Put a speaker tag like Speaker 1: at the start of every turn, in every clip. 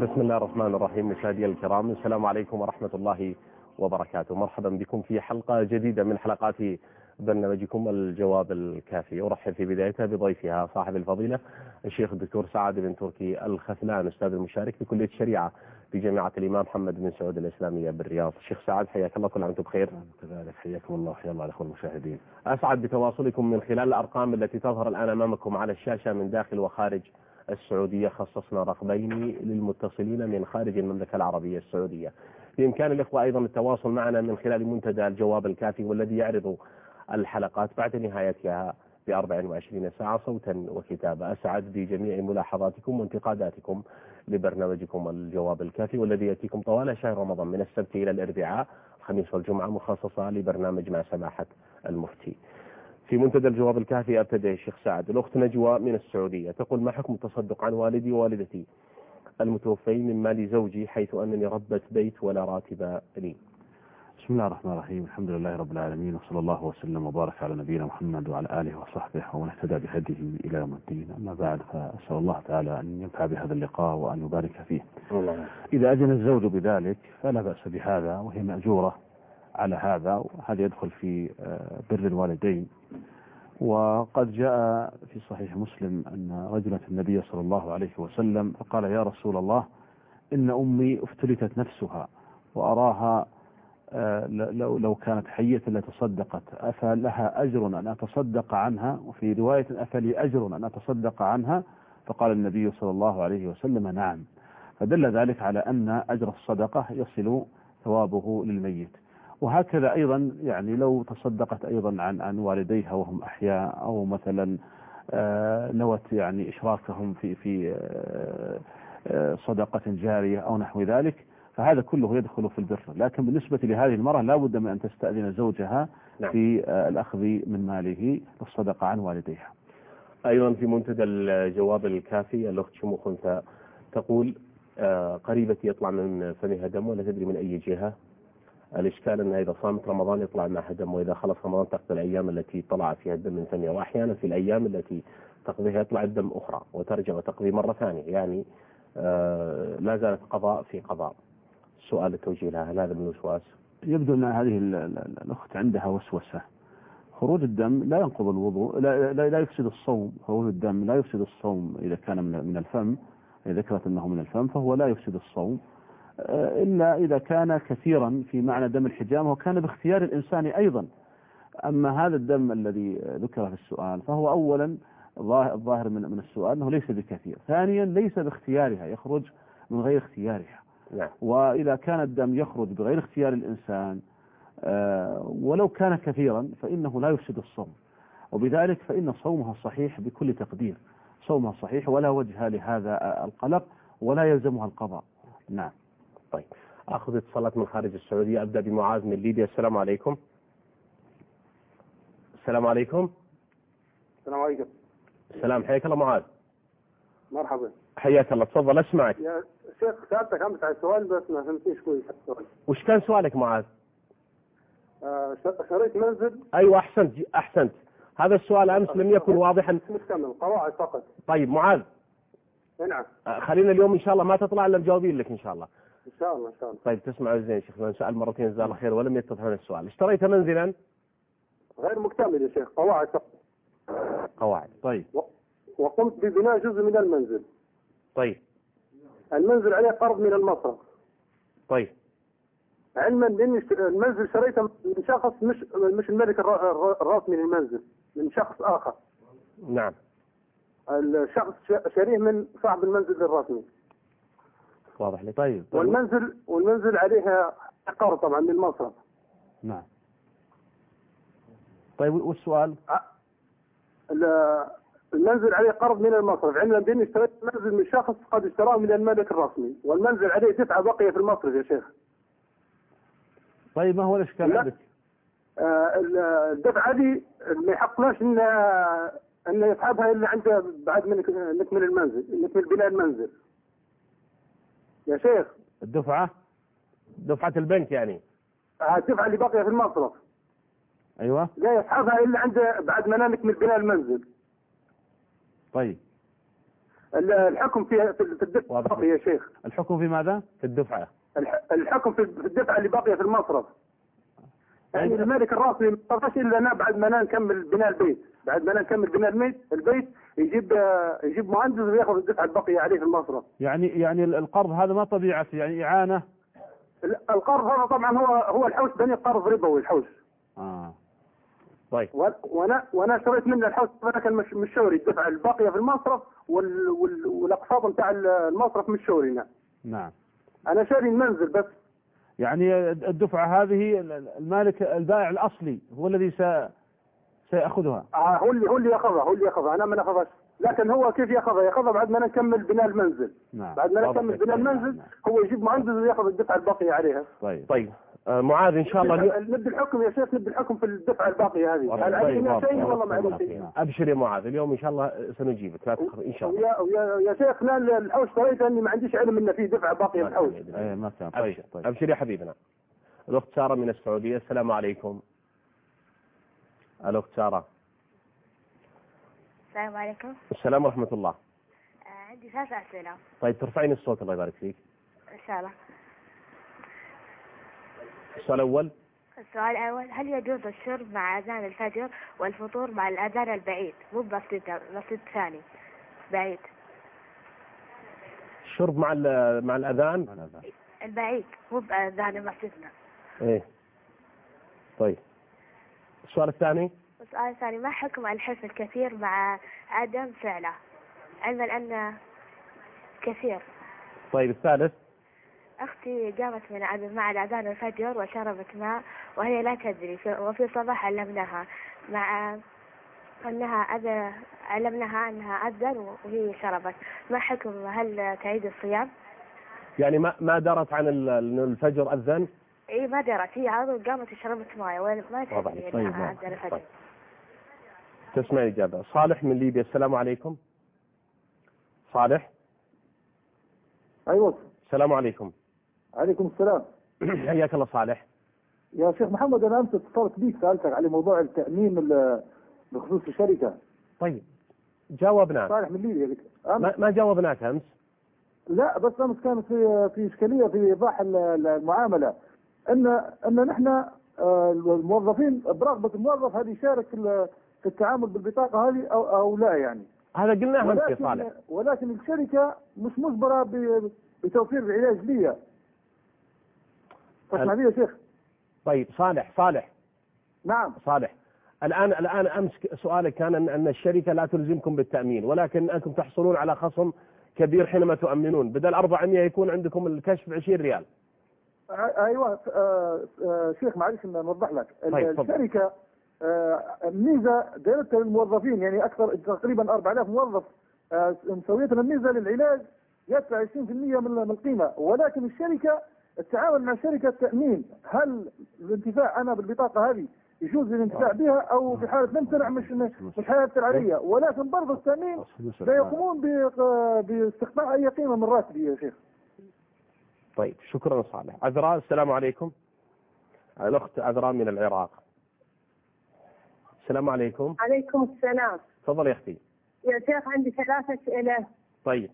Speaker 1: بسم الله الرحمن الرحيم مشاهدي الكرام السلام عليكم ورحمة الله وبركاته. مرحبا بكم في حلقة جديدة من حلقات برنامجكم الجواب الكافي. أرحب في بدايتها بضيفها صاحب الفضيلة الشيخ الدكتور سعد بن تركي الخثلان أستاذ المشارك في كلية الشريعة في جامعة الإمام محمد بن سعود الإسلامية بالرياض. الشيخ سعد حياك الله كل عام وأنتم بخير.
Speaker 2: كذلك حياكم الله وحيا الله الأخوة المشاهدين.
Speaker 1: أسعد بتواصلكم من خلال الأرقام التي تظهر الآن أمامكم على الشاشة من داخل وخارج السعودية خصصنا رقمين للمتصلين من خارج المملكة العربية السعودية. بإمكان الإخوة أيضا التواصل معنا من خلال منتدى الجواب الكافي والذي يعرض الحلقات بعد نهايتها ب 24 ساعة صوتا وكتابة. أسعد بجميع ملاحظاتكم وانتقاداتكم لبرنامجكم الجواب الكافي والذي يأتيكم طوال شهر رمضان من السبت إلى الأربعاء الخميس والجمعة مخصصة لبرنامج مع سماحة المفتي. في منتدى الجواب الكافي ابتدى الشيخ سعد. الأخت نجوى من السعودية تقول ما حكم التصدق عن والدي ووالدتي المتوفين من مال زوجي حيث أنني ربة بيت ولا راتب لي؟
Speaker 2: بسم الله الرحمن الرحيم. الحمد لله رب العالمين وصلى الله وسلم وبارك على نبينا محمد وعلى آله وصحبه ومن اهتدى بهديه إلى يوم الدين. أما بعد فأسأل الله تعالى أن ينفع بهذا اللقاء وأن يبارك فيه.
Speaker 1: الله.
Speaker 2: إذا أذن الزوج بذلك فلا بأس بهذا وهي مأجورة على هذا. وهذا يدخل في آه، بر الوالدين؟ وقد جاء في صحيح مسلم أن رجلا النبي صلى الله عليه وسلم فقال يا رسول الله إن أمي افتلتت نفسها وأراها آه، لو لو كانت حية لتصدقت أفلها أجر أن أتصدق عنها؟ وفي رواية أفلي أجر أن أتصدق عنها؟ فقال النبي صلى الله عليه وسلم نعم. فدل ذلك على أن أجر الصدقة يصل ثوابه للميت. وهكذا أيضا يعني لو تصدقت أيضا عن عن والديها وهم أحياء أو مثلا آه، نوت يعني إشراكهم في في آه، صدقة جارية أو نحو ذلك فهذا كله يدخل في البر. لكن بالنسبة لهذه المرأة لا بد من أن تستأذن زوجها
Speaker 1: نعم.
Speaker 2: في آه، الأخذ من ماله للصدقة عن والديها.
Speaker 1: أيضا في منتدى الجواب الكافي الأخت شموخ أنثى تقول آه، قريبتي يطلع من فمها دم ولا تدري من أي جهة. الإشكال أنها إذا صامت رمضان يطلع معها دم وإذا خلص رمضان تقضي الأيام التي طلع فيها الدم من فمها وأحيانا في الأيام التي تقضيها يطلع الدم أخرى وترجع وتقضي مرة ثانية. يعني آه، لا زالت قضاء في قضاء. سؤال التوجيه لها هل هذا من الوسواس؟
Speaker 2: يبدو أن هذه ال- ال- الأخت عندها وسوسة. خروج الدم لا ينقض الوضوء لا, لا, يفسد الصوم. خروج الدم لا يفسد الصوم إذا كان من الفم إذا ذكرت أنه من الفم فهو لا يفسد الصوم. إلا إذا كان كثيرا في معنى دم الحجامة وكان باختيار الإنسان أيضا. أما هذا الدم الذي ذكر في السؤال فهو أولا ظاه- الظاهر من السؤال أنه ليس بكثير. ثانيا ليس باختيارها يخرج من غير اختيارها.
Speaker 1: نعم.
Speaker 2: وإذا كان الدم يخرج بغير اختيار الإنسان آه، ولو كان كثيرا فإنه لا يفسد الصوم. وبذلك فإن صومها صحيح بكل تقدير. صومها صحيح ولا وجه لهذا آه، القلق ولا يلزمها القضاء. نعم.
Speaker 1: طيب أخذ اتصالات من خارج السعودية أبدأ بمعاذ من ليبيا. السلام عليكم. السلام عليكم.
Speaker 3: السلام عليكم.
Speaker 1: السلام حياك الله معاذ.
Speaker 3: مرحبا.
Speaker 1: حياك الله تفضل أسمعك.
Speaker 3: يا شيخ سألتك أمس على السؤال بس ما فهمتنيش كويس. السؤال
Speaker 1: وش كان سؤالك معاذ؟
Speaker 3: آه، شريت منزل.
Speaker 1: أيوه أحسنت أحسنت. هذا السؤال أمس لم يكن واضحا.
Speaker 3: مكتمل قواعد فقط.
Speaker 1: طيب معاذ.
Speaker 3: نعم.
Speaker 1: آه، خلينا اليوم إن شاء الله ما تطلع إلا مجاوبين لك إن شاء الله.
Speaker 3: إن شاء الله إن شاء الله.
Speaker 1: طيب تسمع زين شيخ لأن سال مرتين جزاه الله خير ولم يتضح لنا السؤال. اشتريت منزلا؟
Speaker 3: غير مكتمل يا شيخ قواعد.
Speaker 1: قواعد.
Speaker 2: طيب.
Speaker 3: و- وقمت ببناء جزء من المنزل.
Speaker 1: طيب.
Speaker 3: المنزل عليه قرض من المصرف.
Speaker 1: طيب.
Speaker 3: علما اشت- المنزل شريته من شخص مش مش الملك الر- الر- الرسمي للمنزل من شخص آخر.
Speaker 1: نعم.
Speaker 3: الشخص ش- شاريه من صاحب المنزل الرسمي
Speaker 1: واضح لك
Speaker 2: طيب, طيب.
Speaker 3: والمنزل والمنزل عليه قرض طبعا من المصرف.
Speaker 2: نعم. طيب والسؤال؟
Speaker 3: ال- المنزل عليه قرض من المصرف. علما بأني اشتريت منزل من شخص قد اشتراه من الملك الرسمي. والمنزل عليه دفعة بقية في المصرف يا شيخ.
Speaker 2: طيب ما هو الإشكال
Speaker 3: لا.
Speaker 2: عندك؟
Speaker 3: آه، ال- الدفعة دي ما يحقناش إن إن يسحبها إلا عند بعد ما نك- نكمل المنزل نكمل بناء المنزل. يا شيخ.
Speaker 2: الدفعة؟
Speaker 1: دفعة البنك يعني.
Speaker 3: آه، الدفعة اللي باقيه في المصرف.
Speaker 2: أيوة.
Speaker 3: لا يسحبها إلا عند بعد ما نكمل بناء المنزل
Speaker 2: طيب.
Speaker 3: ال- الحكم في في
Speaker 1: واضح.
Speaker 3: الباقيه يا شيخ.
Speaker 2: الحكم في ماذا؟
Speaker 1: في الدفعة.
Speaker 3: الح- الحكم في الدفعة اللي باقيه في المصرف. يعني
Speaker 1: أنت-
Speaker 3: المالك الراسمي ما طرش إلا أنا بعد ما أنا نكمل بناء البيت. بعد ما أنا نكمل بناء البيت البيت يجيب يجيب مهندس وياخذ الدفعه الباقية عليه في المصرف.
Speaker 2: يعني يعني القرض هذا ما طبيعته يعني
Speaker 3: ال- القرض هذا طبعا هو هو الحوش بني قرض ربوي الحوش.
Speaker 2: آه.
Speaker 1: طيب.
Speaker 3: وأنا وأنا اشتريت منه الحوش هذا كان مش مش شوري الدفعه الباقية في المصرف وال وال والأقساط بتاع المصرف مش شوري نعم. أنا شاري المنزل بس.
Speaker 2: يعني الدفعة هذه المالك البائع الأصلي هو الذي سي- سيأخذها.
Speaker 3: آه، هو اللي هو اللي يأخذها هو اللي يأخذها. أنا ما نأخذهاش. لكن هو كيف يأخذها؟ يأخذها بعد ما نكمل بناء المنزل.
Speaker 2: نعم.
Speaker 3: بعد ما نكمل. بناء المنزل هو يجيب مهندس ويأخذ الدفعه الباقيه عليها.
Speaker 2: طيب.
Speaker 1: طيب. آه، معاذ إن شاء الله
Speaker 3: نبي الحكم يا شيخ نبي الحكم في الدفعه الباقيه هذه. هل
Speaker 2: طيب،
Speaker 3: عندنا
Speaker 2: واضح.
Speaker 3: شيء والله ما
Speaker 2: واضح.
Speaker 3: شيء.
Speaker 1: أبشر يا معاذ. اليوم إن شاء الله سنجيبك. لا تخر إن شاء الله.
Speaker 3: ويا ويا يا شيخ لا الحوش اشتريته إني ما عنديش علم إنه في دفعه باقيه في الحوش.
Speaker 2: إيه ما كان طيب
Speaker 1: أبشر
Speaker 2: طيب.
Speaker 1: أبشر يا حبيبنا. الأخت سارة من السعودية السلام عليكم. الأخت سارة
Speaker 4: السلام عليكم.
Speaker 1: السلام ورحمة الله.
Speaker 4: آه، عندي ثلاث أسئلة.
Speaker 1: طيب ترفعين الصوت الله يبارك فيك.
Speaker 4: إن شاء الله.
Speaker 1: السؤال الأول.
Speaker 4: السؤال الأول هل يجوز الشرب مع أذان الفجر والفطور مع الأذان البعيد؟ مو بمسجد مسجد ثاني. بعيد.
Speaker 1: الشرب مع ال- مع الأذان.
Speaker 4: البعيد مو بأذان مسجدنا
Speaker 1: إيه. طيب. السؤال الثاني؟
Speaker 4: السؤال الثاني ما حكم الحلف الكثير مع عدم فعله؟ علما أن كثير.
Speaker 1: طيب الثالث؟
Speaker 4: أختي قامت من عدم مع الأذان الفجر وشربت ماء وهي لا تدري في- وفي الصباح علمناها مع أنها أذى علمناها أنها أذن وهي شربت. ما حكم؟ هل تعيد الصيام؟
Speaker 1: يعني ما ما درت عن الفجر أذن؟
Speaker 4: إي ما درت هي على طول قامت وشربت موية ولا ما. تدري
Speaker 2: طيب،
Speaker 1: طيب. تسمع الإجابة. صالح من ليبيا السلام عليكم. صالح؟
Speaker 3: أيوه.
Speaker 1: السلام عليكم.
Speaker 3: عليكم السلام.
Speaker 1: حياك الله صالح.
Speaker 3: يا شيخ محمد أنا أمس اتصلت بيك سألتك على موضوع التأمين ال- بخصوص الشركة.
Speaker 1: طيب جاوبناك
Speaker 3: صالح من ليبيا أمس.
Speaker 1: ما, ما جاوبناك أمس؟
Speaker 3: لا بس أمس كانت في في إشكالية في إيضاح ال- ال- المعاملة. أن أن نحن آه، الموظفين برغبة الموظف هل يشارك في ال- في التعامل بالبطاقة هذه أو أو لا يعني.
Speaker 1: هذا قلناه أمس يا
Speaker 3: ولكن
Speaker 1: صالح.
Speaker 3: ولكن الشركة مش مجبرة بتوفير العلاج لي تسمع لي يا شيخ.
Speaker 1: طيب صالح صالح.
Speaker 3: نعم.
Speaker 1: صالح. الآن الآن أمس سؤالك كان أن أن الشركة لا تلزمكم بالتأمين ولكن أنتم تحصلون على خصم كبير حينما تؤمنون. بدل 400 يكون عندكم الكشف ب 20 ريال.
Speaker 3: أيوه آه، آه، شيخ معلش نوضح لك.
Speaker 1: طيب،.
Speaker 3: الشركة آه، الميزة دايرتها للموظفين يعني أكثر تقريبا 4000 موظف آه، مسوية الميزة للعلاج يدفع 20% من القيمة. ولكن الشركة التعامل مع شركة تامين هل الانتفاع أنا بالبطاقة هذه يجوز الانتفاع بها أو في حالة نمتنع مش مش حياتي علي ولكن برضه التأمين لا يقومون باستقطاع أي قيمة من راتبي يا شيخ.
Speaker 1: طيب شكرا صالح. عذراء السلام عليكم. الأخت عذراء من العراق. السلام عليكم.
Speaker 5: عليكم السلام.
Speaker 1: تفضل يا أختي.
Speaker 5: يا شيخ عندي ثلاث أسئلة.
Speaker 1: طيب.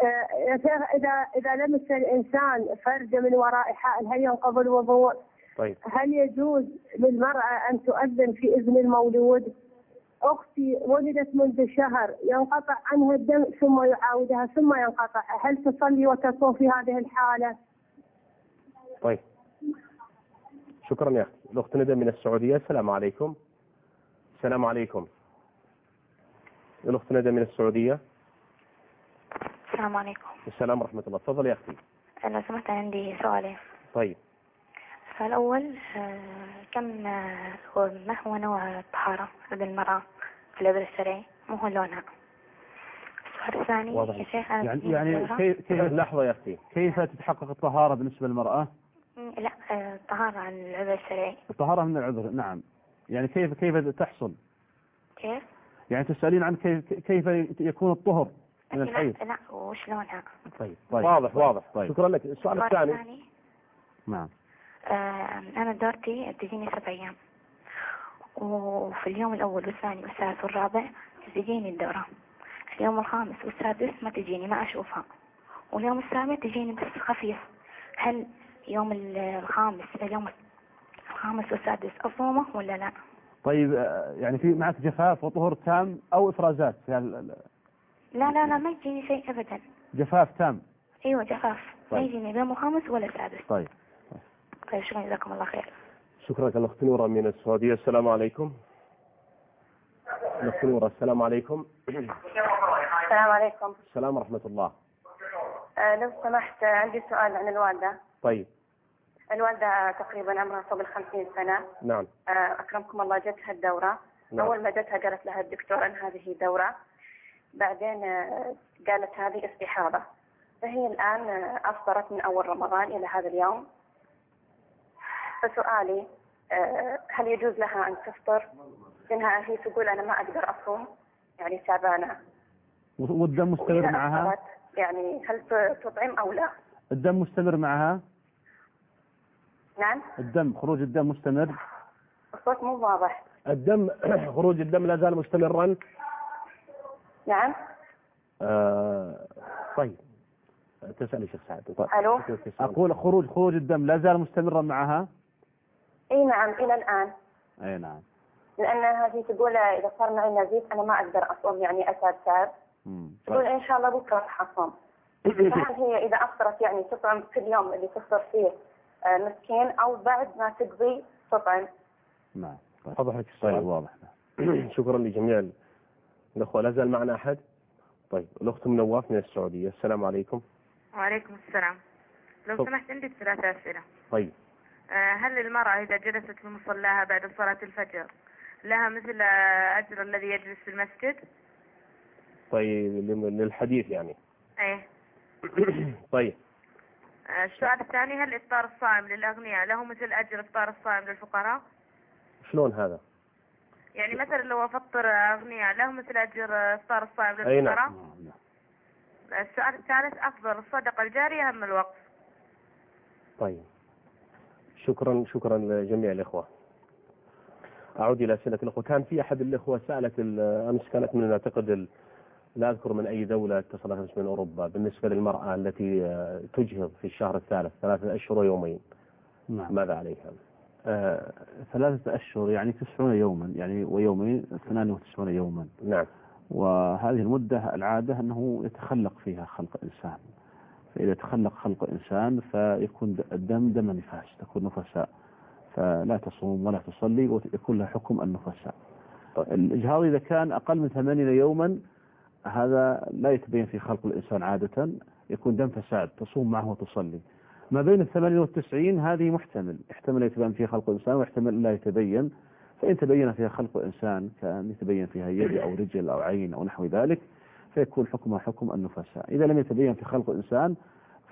Speaker 5: آه، يا شيخ إذا إذا لمس الإنسان فرجة من وراء حائل هل ينقض الوضوء؟
Speaker 1: طيب.
Speaker 5: هل يجوز للمرأة أن تؤذن في إذن المولود؟ أختي ولدت منذ شهر ينقطع عنها الدم ثم يعاودها ثم ينقطع. هل تصلي وتصوم في هذه الحالة؟
Speaker 1: طيب. شكرا يا أختي الأخت ندى من السعودية. السلام عليكم. السلام عليكم. الأخت ندى من السعودية.
Speaker 4: السلام عليكم.
Speaker 1: السلام ورحمة الله. تفضل يا أختي.
Speaker 4: لو سمحت عندي سؤالين.
Speaker 1: طيب.
Speaker 4: الأول آه، كم آه، هو ما هو نوع الطهارة لدى المرأة في الإبر الشرعي مو هو لونها السؤال الثاني
Speaker 1: واضح.
Speaker 4: يا شيخ أنا
Speaker 2: يعني يعني. كيف كيف
Speaker 1: لحظة يا أختي
Speaker 2: كيف تتحقق الطهارة بالنسبة للمرأة؟
Speaker 4: لا آه، طهارة عن الإبر الشرعي
Speaker 2: الطهارة من العذر نعم يعني كيف كيف تحصل؟
Speaker 4: كيف؟
Speaker 2: يعني تسألين عن كيف كيف يكون الطهر من الحيض
Speaker 4: لا, لا وش لونها؟
Speaker 2: طيب
Speaker 1: واضح واضح
Speaker 2: طيب.
Speaker 1: شكرا لك السؤال الثاني
Speaker 2: نعم
Speaker 4: أنا دورتي تجيني سبع أيام. وفي اليوم الأول والثاني والثالث والرابع تجيني الدورة. اليوم الخامس والسادس ما تجيني ما أشوفها. واليوم السابع تجيني بس خفيف. هل يوم ال- الخامس اليوم الخامس والسادس أصومة ولا لا؟
Speaker 2: طيب آه، يعني في معك جفاف وطهور تام أو إفرازات؟
Speaker 4: لا لا لا ما يجيني شيء أبدا.
Speaker 2: جفاف تام.
Speaker 4: أيوة جفاف. ما
Speaker 2: طيب.
Speaker 4: يجيني اليوم الخامس ولا السادس.
Speaker 2: طيب.
Speaker 4: طيب شكرا جزاكم الله خير.
Speaker 1: شكرا لك الأخت نورة من السعودية. السلام عليكم. الأخت نورة السلام عليكم.
Speaker 5: السلام عليكم.
Speaker 1: السلام ورحمة الله.
Speaker 5: آه، لو سمحت عندي سؤال عن الوالدة.
Speaker 1: طيب.
Speaker 5: الوالدة تقريبا عمرها فوق الخمسين سنة.
Speaker 1: نعم.
Speaker 5: آه، أكرمكم الله جتها الدورة.
Speaker 1: نعم.
Speaker 5: أول ما جتها قالت لها الدكتور أن هذه دورة بعدين آه، قالت هذه استحاضة. فهي الآن أفطرت من أول رمضان إلى هذا اليوم. فسؤالي آه، هل يجوز لها أن تفطر؟ لأنها هي تقول أنا ما أقدر أصوم يعني تعبانة.
Speaker 2: والدم مستمر معها؟
Speaker 5: يعني هل تطعم أو لا؟
Speaker 2: الدم مستمر معها؟
Speaker 5: نعم.
Speaker 2: الدم خروج الدم مستمر؟
Speaker 5: الصوت مو واضح.
Speaker 1: الدم خروج الدم لا زال مستمرا؟
Speaker 5: نعم.
Speaker 1: آه طيب. تسأل الشيخ سعد. طيب.
Speaker 5: ألو؟
Speaker 2: أقول خروج خروج الدم لا زال مستمرا معها؟
Speaker 5: إي نعم إلى الآن.
Speaker 2: أي نعم.
Speaker 5: لأن هذه تقول إذا صار معي نزيف أنا ما أقدر أصوم يعني اسعد تعب
Speaker 2: مم.
Speaker 5: تقول إن شاء الله بكرة راح أصوم. فهل هي إذا أفطرت يعني تطعم كل يوم اللي تفطر فيه آه، مسكين أو بعد ما تقضي تطعم؟
Speaker 2: نعم. طيب.
Speaker 1: وضح لك
Speaker 2: طيب
Speaker 1: السؤال
Speaker 2: واضح
Speaker 1: شكرا لجميع الأخوة. لا زال معنا أحد؟ طيب الأخت من نواف من السعودية. السلام عليكم.
Speaker 6: وعليكم السلام. لو. سمحت عندي ثلاثة أسئلة.
Speaker 1: طيب.
Speaker 6: هل المرأة إذا جلست في مصلاها بعد صلاة الفجر لها مثل آه، أجر الذي يجلس في المسجد؟
Speaker 1: طيب للحديث يعني
Speaker 6: إيه
Speaker 1: طيب
Speaker 6: آه، السؤال الثاني هل إفطار الصائم للأغنياء له مثل أجر إفطار الصائم للفقراء؟
Speaker 1: شلون هذا
Speaker 6: يعني مثلا لو أفطر أغنياء له مثل أجر آه، إفطار الصائم
Speaker 1: أي.
Speaker 6: للفقراء؟
Speaker 2: نعم، نعم.
Speaker 6: السؤال الثالث أفضل الصدقة الجارية أم الوقف؟
Speaker 1: طيب شكرا شكرا لجميع الإخوة. أعود إلى أسئلة الأخوة. كان في أحد الإخوة سألت أمس كانت من أعتقد لا أذكر من أي دولة اتصلت أمس من أوروبا بالنسبة للمرأة التي آه، تجهض في الشهر الثالث ثلاثة أشهر ويومين.
Speaker 2: نعم.
Speaker 1: ماذا عليها؟
Speaker 2: آه، ثلاثة أشهر يعني تسعون يوما يعني ويومين ثمانية وتسعون يوما.
Speaker 1: نعم.
Speaker 2: وهذه المدة العادة أنه يتخلق فيها خلق إنسان. فإذا تخلق خلق إنسان فيكون الدم دم نفاس تكون نفساء. فلا تصوم ولا تصلي ويكون لها حكم النفساء. الإجهاض إذا كان أقل من ثمانين يوما هذا لا يتبين في خلق الإنسان عادة. يكون دم فساد تصوم معه وتصلي. ما بين الثمانين والتسعين هذه محتمل. احتمل يتبين فيها خلق الإنسان واحتمل لا يتبين. فإن تبين فيها خلق إنسان كأن يتبين فيها يد أو رجل أو عين أو نحو ذلك فيكون حكمها حكم النفساء. إذا لم يتبين في خلق إنسان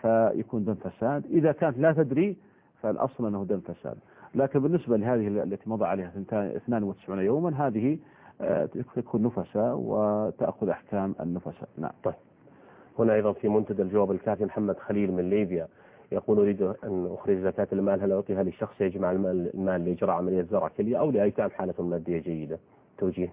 Speaker 2: فيكون دم فساد. إذا كانت لا تدري فالأصل أنه دم فساد. لكن بالنسبة لهذه التي مضى عليها 92 يوما هذه آه، تكون نفساء وتأخذ أحكام النفساء. نعم.
Speaker 1: هنا أيضا في منتدى الجواب الكافي محمد خليل من ليبيا يقول أريد أن أخرج زكاة المال هل أعطيها للشخص يجمع المال, المال لإجراء عملية زرع كلية أو لأيتام حالة مادية جيدة توجيه.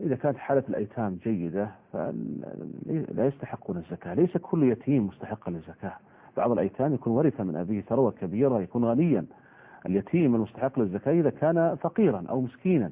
Speaker 2: إذا كانت حالة الأيتام جيدة فلا يستحقون الزكاة. ليس كل يتيم مستحقا للزكاة. بعض الأيتام يكون ورث من أبيه ثروة كبيرة يكون غنيا. اليتيم المستحق للزكاة إذا كان فقيرا أو مسكينا.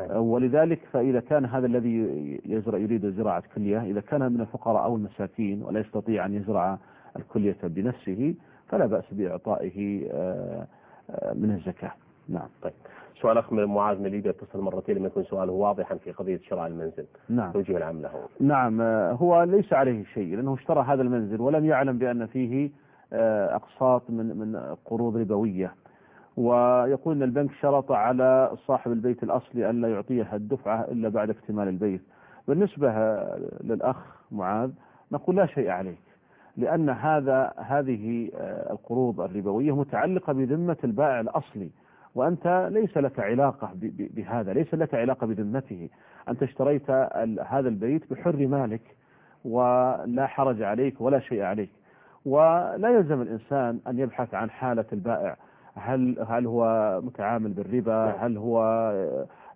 Speaker 2: آه، ولذلك فإذا كان هذا الذي يزرع يريد زراعة كلية إذا كان من الفقراء أو المساكين ولا يستطيع أن يزرع الكلية بنفسه فلا بأس بإعطائه آه، آه، من الزكاة. نعم.
Speaker 1: طيب. سؤال أخ من معاذ من ليبيا اتصل مرتين لم يكن سؤاله واضحا في قضية شراء المنزل.
Speaker 2: نعم.
Speaker 1: توجيه العام له.
Speaker 2: نعم. آه، هو ليس عليه شيء لأنه اشترى هذا المنزل ولم يعلم بأن فيه آه، أقساط من من قروض ربوية. ويقول أن البنك شرط على صاحب البيت الأصلي ألا يعطيه الدفعة إلا بعد اكتمال البيت. بالنسبة آه، للأخ معاذ نقول لا شيء عليك لأن هذا هذه القروض الربوية متعلقة بذمة البائع الأصلي. وأنت ليس لك علاقة بهذا ليس لك علاقة بذمته. أنت اشتريت هذا البيت بحر مالك ولا حرج عليك ولا شيء عليك. ولا يلزم الإنسان أن يبحث عن حالة البائع. هل هل هو متعامل بالربا؟ هل هو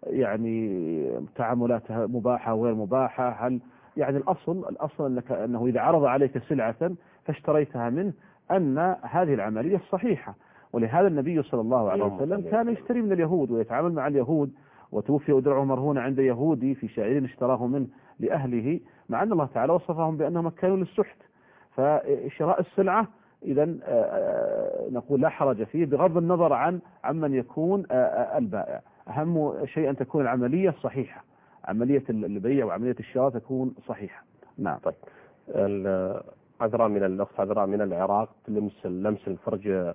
Speaker 2: يعني تعاملاتها مباحة وغير مباحة؟ هل يعني الأصل الأصل أنك أنه إذا عرض عليك سلعة فاشتريتها منه أن هذه العملية صحيحة. ولهذا النبي صلى الله عليه وسلم كان. يشتري من اليهود ويتعامل مع اليهود وتوفي ودرعه مرهون عند يهودي في شعير اشتراه منه لأهله مع أن الله تعالى وصفهم بأنهم كانوا للسحت. فشراء السلعة إذا نقول لا حرج فيه بغض النظر عن عمن يكون آه، آه، البائع. أهم شيء أن تكون العملية صحيحة. عملية البيع وعملية الشراء تكون صحيحة. نعم.
Speaker 1: طيب. عذراء من الأخت عذراء من العراق لمس لمس الفرج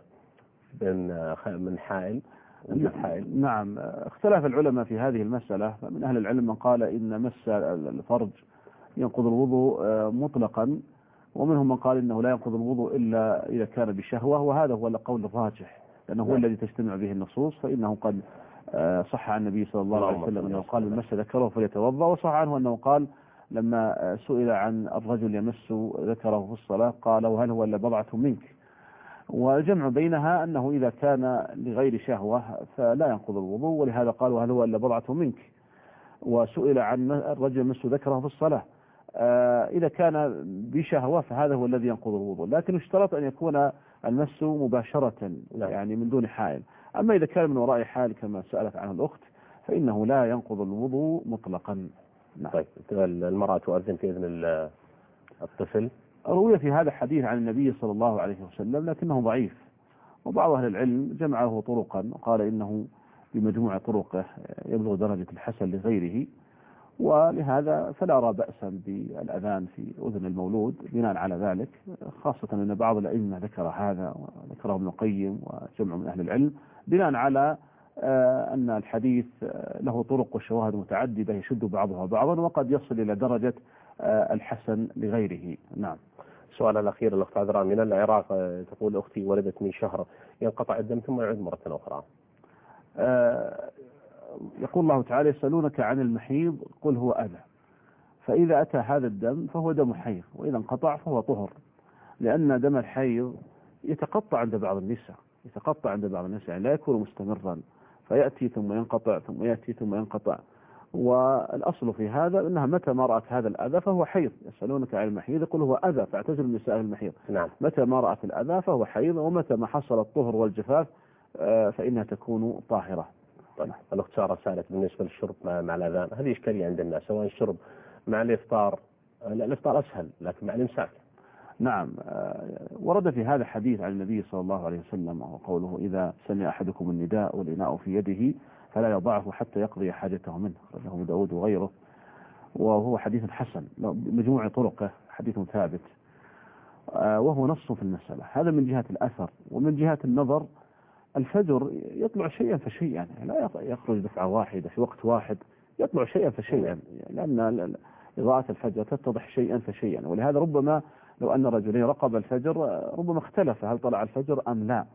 Speaker 1: من من حائل وجود حائل.
Speaker 2: نعم. اختلف العلماء في هذه المسألة. فمن أهل العلم من قال إن مس الفرج ينقض الوضوء آه، مطلقا. ومنهم من قال إنه لا ينقض الوضوء إلا إذا كان بشهوة. وهذا هو القول الراجح لأنه هو
Speaker 1: نعم.
Speaker 2: الذي تجتمع به النصوص. فإنه قد آه، صح عن النبي صلى الله عليه وسلم أنه. قال من مس ذكره فليتوضأ. وصح عنه أنه قال لما آه، سئل عن الرجل يمس ذكره في الصلاة قال وهل هو إلا بضعة منك؟ والجمع بينها أنه إذا كان لغير شهوة فلا ينقض الوضوء ولهذا قال وهل هو إلا بضعة منك؟ وسئل عن الرجل يمس ذكره في الصلاة. آه، إذا كان بشهوة فهذا هو الذي ينقض الوضوء لكن اشترط أن يكون المس مباشرة
Speaker 1: نعم.
Speaker 2: يعني من دون حائل. أما إذا كان من وراء حال كما سألت عنه الأخت فإنه لا ينقض الوضوء مطلقا. نعم.
Speaker 1: طيب المرأة تؤذن في إذن ال- الطفل.
Speaker 2: روي في هذا حديث عن النبي صلى الله عليه وسلم لكنه ضعيف. وبعض أهل العلم جمعه طرقا وقال إنه بمجموع طرقه يبلغ درجة الحسن لغيره ولهذا فلا أرى بأسا بالأذان في أذن المولود بناء على ذلك خاصة أن بعض الأئمة ذكر هذا وذكره ابن القيم وجمع من أهل العلم بناء على آه، أن الحديث آه، له طرق وشواهد متعددة يشد بعضها بعضا وقد يصل إلى درجة الحسن لغيره. نعم.
Speaker 1: السؤال الأخير الأخت عذراء من العراق آه، تقول أختي ولدت من شهر ينقطع الدم ثم يعود مرة أخرى.
Speaker 2: آه، يقول الله تعالى يسألونك عن المحيض قل هو أذى. فإذا أتى هذا الدم فهو دم حيض وإذا انقطع فهو طهر. لأن دم الحيض يتقطع عند بعض النساء يتقطع عند بعض النساء يعني لا يكون مستمرا. فيأتي ثم ينقطع ثم يأتي ثم ينقطع. والأصل في هذا أنها متى ما رأت هذا الأذى فهو حيض. يسألونك عن المحيض يقول هو أذى فاعتزل النساء المحيض.
Speaker 1: نعم.
Speaker 2: متى ما رأت الأذى فهو حيض ومتى ما حصل الطهر والجفاف آه، فإنها تكون طاهرة.
Speaker 1: طيب الأخت سارة سألت بالنسبة للشرب مع, الأذان هذه إشكالية عند الناس سواء الشرب مع الإفطار آه، لا الإفطار أسهل لكن مع الإمساك.
Speaker 2: نعم آه، ورد في هذا حديث عن النبي صلى الله عليه وسلم وهو قوله إذا سمع أحدكم النداء والإناء في يده فلا يضعه حتى يقضي حاجته منه أخرجه أبو داود وغيره. وهو حديث حسن بمجموع طرقه حديث ثابت. آه، وهو نص في المسألة. هذا من جهة الأثر ومن جهة النظر الفجر يطلع شيئا فشيئا لا يخرج دفعة واحدة في وقت واحد يطلع شيئا فشيئا لأن إضاءة الفجر تتضح شيئا فشيئا. ولهذا ربما لو أن رجلين رقب الفجر آه، ربما اختلف هل طلع الفجر أم لا.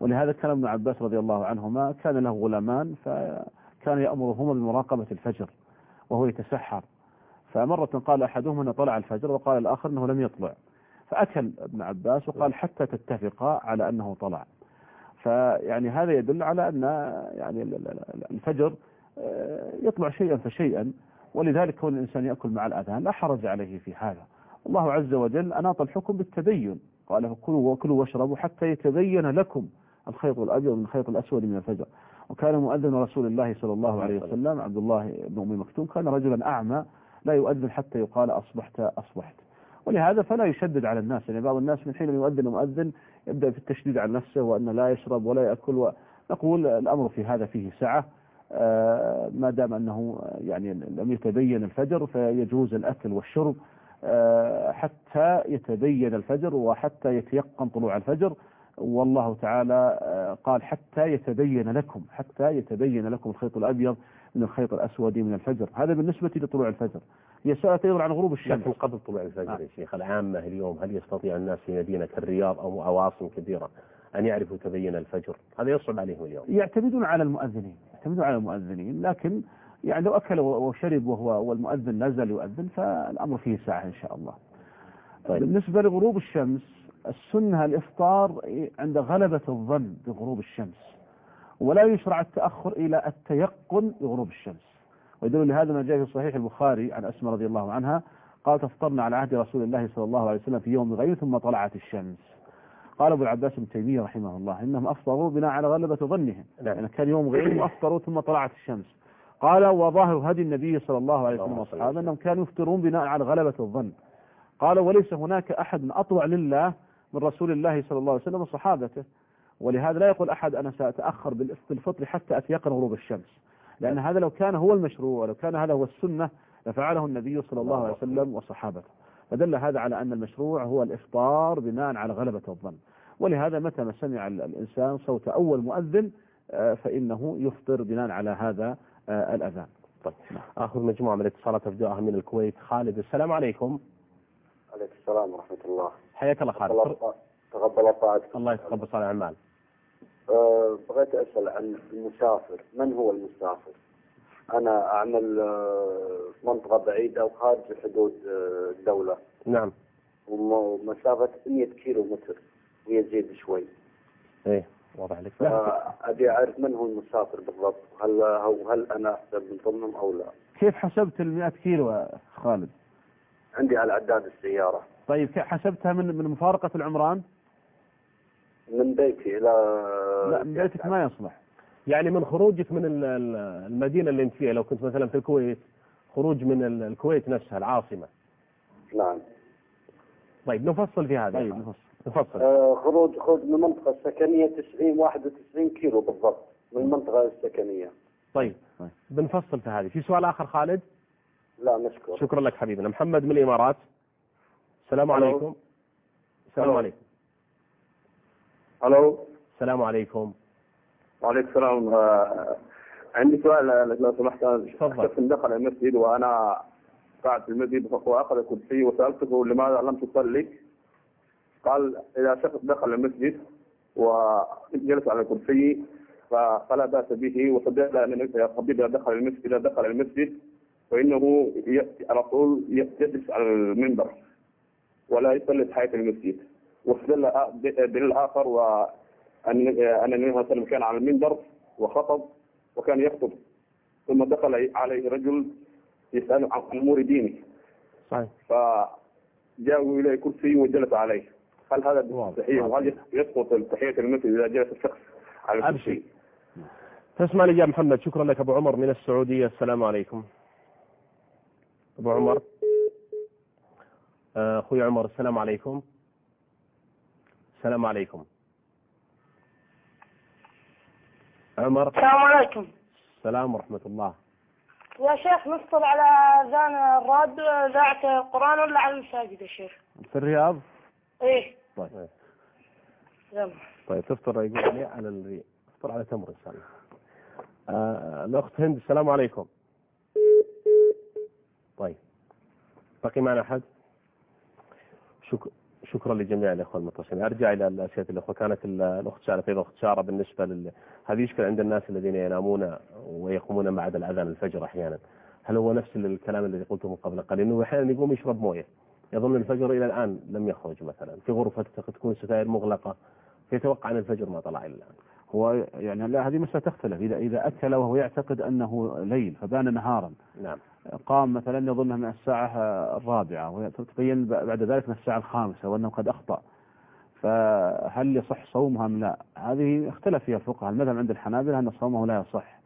Speaker 2: ولهذا كان ابن عباس رضي الله عنهما كان له غلامان فكان يأمرهما بمراقبة الفجر وهو يتسحر. فمرة قال أحدهما أنه طلع الفجر وقال الآخر أنه لم يطلع. فأكل ابن عباس وقال حتى تتفقا على أنه طلع. فيعني هذا يدل على أن يعني ال- ال- ال- الفجر آه، يطلع شيئا فشيئا ولذلك كون الإنسان يأكل مع الأذان لا حرج عليه في هذا. الله عز وجل أناط الحكم بالتبين قال فكلوا وكلوا واشربوا حتى يتبين لكم الخيط الأبيض من الخيط الأسود من الفجر. وكان مؤذن رسول الله صلى الله عليه وسلم عبد الله بن أم مكتوم كان رجلا أعمى لا يؤذن حتى يقال أصبحت أصبحت. ولهذا فلا يشدد على الناس. يعني بعض الناس من حين يؤذن المؤذن يبدأ في التشديد على نفسه وأن لا يشرب ولا يأكل. ونقول الأمر في هذا فيه سعة آه، ما دام أنه يعني لم يتبين الفجر فيجوز الأكل والشرب آه، حتى يتبين الفجر وحتى يتيقن طلوع الفجر. والله تعالى آه، قال حتى يتبين لكم حتى يتبين لكم الخيط الأبيض من الخيط الأسود من الفجر. هذا بالنسبة لطلوع الفجر. هي سألت أيضا عن غروب الشمس.
Speaker 1: لكن قبل طلوع الفجر
Speaker 2: نعم.
Speaker 1: يا شيخ العامة اليوم هل يستطيع الناس في مدينة الرياض أو عواصم كبيرة أن يعرفوا تبين الفجر؟ هذا يصعب عليهم اليوم.
Speaker 2: يعتمدون على المؤذنين يعتمدون على المؤذنين لكن يعني لو أكل وشرب وهو والمؤذن نزل يؤذن فالأمر فيه ساعة إن شاء الله.
Speaker 1: طيب.
Speaker 2: بالنسبة لغروب الشمس السنة الإفطار عند غلبة الظن بغروب الشمس ولا يشرع التأخر إلى التيقن بغروب الشمس. ويدل لهذا ما جاء في صحيح البخاري عن أسماء رضي الله عنها قال تفطرنا على عهد رسول الله صلى الله عليه وسلم في يوم غير ثم طلعت الشمس. قال ابو العباس ابن تيمية رحمه الله إنهم أفطروا بناء على غلبة ظنهم.
Speaker 1: نعم.
Speaker 2: يعني كان يوم غير وأفطروا ثم طلعت الشمس. قال وظاهر هدي النبي صلى الله عليه وسلم وأصحابه إنهم كانوا يفطرون بناء على غلبة الظن. قال وليس هناك أحد اطوع لله من رسول الله صلى الله عليه وسلم وصحابته. ولهذا لا يقول أحد أنا سأتأخر بالفطر حتى أتيقن غروب الشمس. لأن هذا لو كان هو المشروع ولو كان هذا هو السنة لفعله النبي صلى الله عليه وسلم وصحابته. فدل هذا على أن المشروع هو الإفطار بناء على غلبة الظن. ولهذا متى ما سمع ال- الإنسان صوت أول مؤذن آه، فإنه يفطر بناء على هذا آه، الأذان.
Speaker 1: طيب اخذ مجموعة من الاتصالات ابداها من الكويت خالد السلام عليكم.
Speaker 7: عليك السلام ورحمة الله.
Speaker 1: حياك الله خالد.
Speaker 7: تقبل طاعتك.
Speaker 1: الله يتقبل صالح الاعمال
Speaker 7: أه بغيت أسأل عن المسافر. من هو المسافر؟ أنا أعمل أه، في منطقة بعيدة وخارج حدود أه، الدولة.
Speaker 1: نعم.
Speaker 7: وم- ومسافة 100 كيلو متر. ويزيد شوي.
Speaker 1: إيه واضح لك.
Speaker 7: فأبي أعرف من هو المسافر بالضبط؟ هل هو هل أنا أحسب من ضمنهم أو لا؟
Speaker 2: كيف حسبت ال 100 كيلو يا خالد؟
Speaker 7: عندي على عداد السيارة.
Speaker 2: طيب حسبتها من من مفارقة العمران؟
Speaker 7: من بيتي إلى
Speaker 2: لا من بيتك ما يصلح.
Speaker 1: يعني من خروجك من ال- ال- المدينة اللي أنت فيها لو كنت مثلا في الكويت خروج من ال- الكويت نفسها العاصمة.
Speaker 7: نعم.
Speaker 1: طيب نفصل في هذا
Speaker 2: طيب نفصل.
Speaker 1: نفصل.
Speaker 7: آه، خروج خروج من المنطقة السكنية 90 91 كيلو بالضبط من المنطقة السكنية.
Speaker 1: طيب
Speaker 2: طيب.
Speaker 1: بنفصل في هذه. في سؤال آخر خالد؟
Speaker 7: لا نشكر
Speaker 1: شكرا لك حبيبنا. محمد من الإمارات. السلام. عليكم السلام. عليكم
Speaker 7: ألو
Speaker 1: السلام عليكم
Speaker 7: وعليكم السلام آه، عندي سؤال آه، لو سمحت
Speaker 1: تفضل.
Speaker 7: شخص دخل المسجد وأنا قاعد في المسجد وأخذ كرسي وسألته لماذا لم تصلي؟ قال إذا شخص دخل المسجد وجلس على الكرسي فلا بأس به واستدل أن النبي إذا دخل المسجد إذا دخل المسجد فإنه على طول يجلس على المنبر ولا يصلي تحيه المسجد. واستدل دليل آخر وان ان النبي صلى الله عليه وسلم كان على المنبر وخطب وكان يخطب ثم دخل عليه رجل يساله عن أمور دينه.
Speaker 1: صحيح.
Speaker 7: فجاءوا إليه كرسي وجلس عليه. هل هذا. صحيح؟ وهل يسقط تحية المسجد إذا جلس الشخص على
Speaker 1: أبشر.
Speaker 7: الكرسي؟
Speaker 1: تسمع لي يا محمد. شكرا لك أبو عمر من السعودية. السلام عليكم. أبو عمر. أخوي عمر السلام عليكم. السلام عليكم. عمر.
Speaker 8: السلام عليكم.
Speaker 1: السلام ورحمة الله.
Speaker 8: يا شيخ نفصل على أذان الراديو إذاعة القرآن ولا على المساجد يا شيخ؟
Speaker 2: في الرياض؟
Speaker 8: إيه.
Speaker 1: طيب.
Speaker 8: يلا.
Speaker 1: طيب تفطر يقول لي على الري تفطر على تمر إن شاء الله. آه الأخت هند السلام عليكم. طيب. بقي معنا احد شك... شكرا لجميع الإخوة المتصلين. أرجع إلى أسئلة الإخوة. كانت ال- الأخت سالت أيضا اخت ساره بالنسبة لل... هذه يشكل عند الناس الذين ينامون ويقومون بعد الأذان الفجر أحيانا. هل هو نفس الكلام الذي قلته من قبل قليل إنه أحيانا يقوم يشرب موية. يظن الفجر إلى الآن لم يخرج مثلا. في غرفته قد تكون ستائر مغلقة. فيتوقع أن الفجر ما طلع إلى الآن.
Speaker 2: هو يعني لا هذه مسألة تختلف. إذا إذا أكل وهو يعتقد أنه ليل فبان نهارا.
Speaker 1: نعم.
Speaker 2: قام مثلا يظنها من الساعة الرابعة وتبين بعد ذلك من الساعة الخامسة وأنه قد أخطأ. فهل يصح صومها أم لا؟ هذه اختلف فيها الفقهاء. المذهب عند الحنابلة أن صومه لا يصح.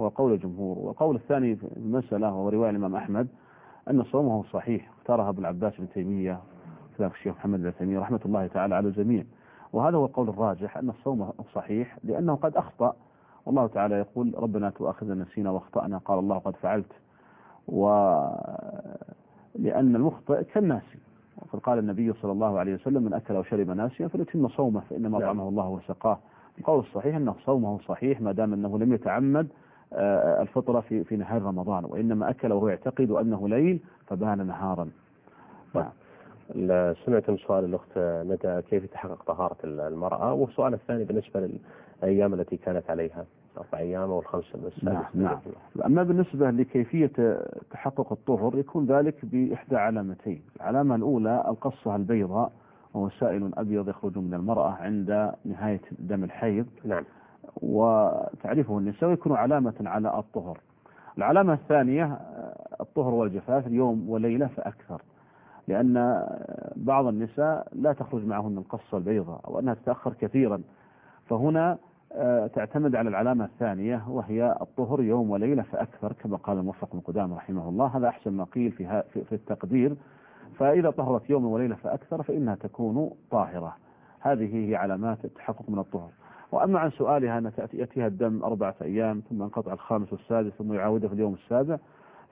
Speaker 2: هو قول الجمهور. والقول الثاني في المسألة وهو رواية الإمام أحمد أن صومه صحيح. اختارها ابن العباس بن تيمية كذلك الشيخ محمد بن تيمية رحمة الله تعالى على الجميع. وهذا هو القول الراجح أن الصوم صحيح لأنه قد أخطأ. والله تعالى يقول ربنا تؤاخذنا نسينا وأخطأنا. قال الله قد فعلت. ولأن المخطئ كالناسي وقد قال النبي صلى الله عليه وسلم من أكل أو شرب ناسيا فليتم صومه فإنما
Speaker 1: نعم.
Speaker 2: أطعمه الله وسقاه. القول الصحيح أنه صومه صحيح ما دام أنه لم يتعمد آه، الفطرة في في نهار رمضان وإنما أكل وهو يعتقد أنه ليل فبان نهارا. نعم.
Speaker 1: ال- سمعت من سؤال الأخت ندى كيف تحقق طهارة المرأة؟ والسؤال الثاني بالنسبة للأيام التي كانت عليها. أربع أيام أو الخمس السادس
Speaker 2: نعم نعم. أما بالنسبة لكيفية تحقق الطهر يكون ذلك بإحدى علامتين. العلامة الأولى القصة البيضاء وهو سائل أبيض يخرج من المرأة عند نهاية دم الحيض.
Speaker 1: نعم.
Speaker 2: وتعرفه النساء ويكون علامة على الطهر. العلامة الثانية الطهر والجفاف اليوم وليلة فأكثر. لأن بعض النساء لا تخرج معهن القصة البيضاء أو أنها تتأخر كثيرا. فهنا تعتمد على العلامة الثانية وهي الطهر يوم وليلة فأكثر كما قال الموفق بن قدامة رحمه الله. هذا أحسن ما قيل في, في التقدير. فإذا طهرت يوم وليلة فأكثر فإنها تكون طاهرة. هذه هي علامات التحقق من الطهر. وأما عن سؤالها أن يأتيها الدم أربعة أيام ثم ينقطع الخامس والسادس ثم يعاودها في اليوم السابع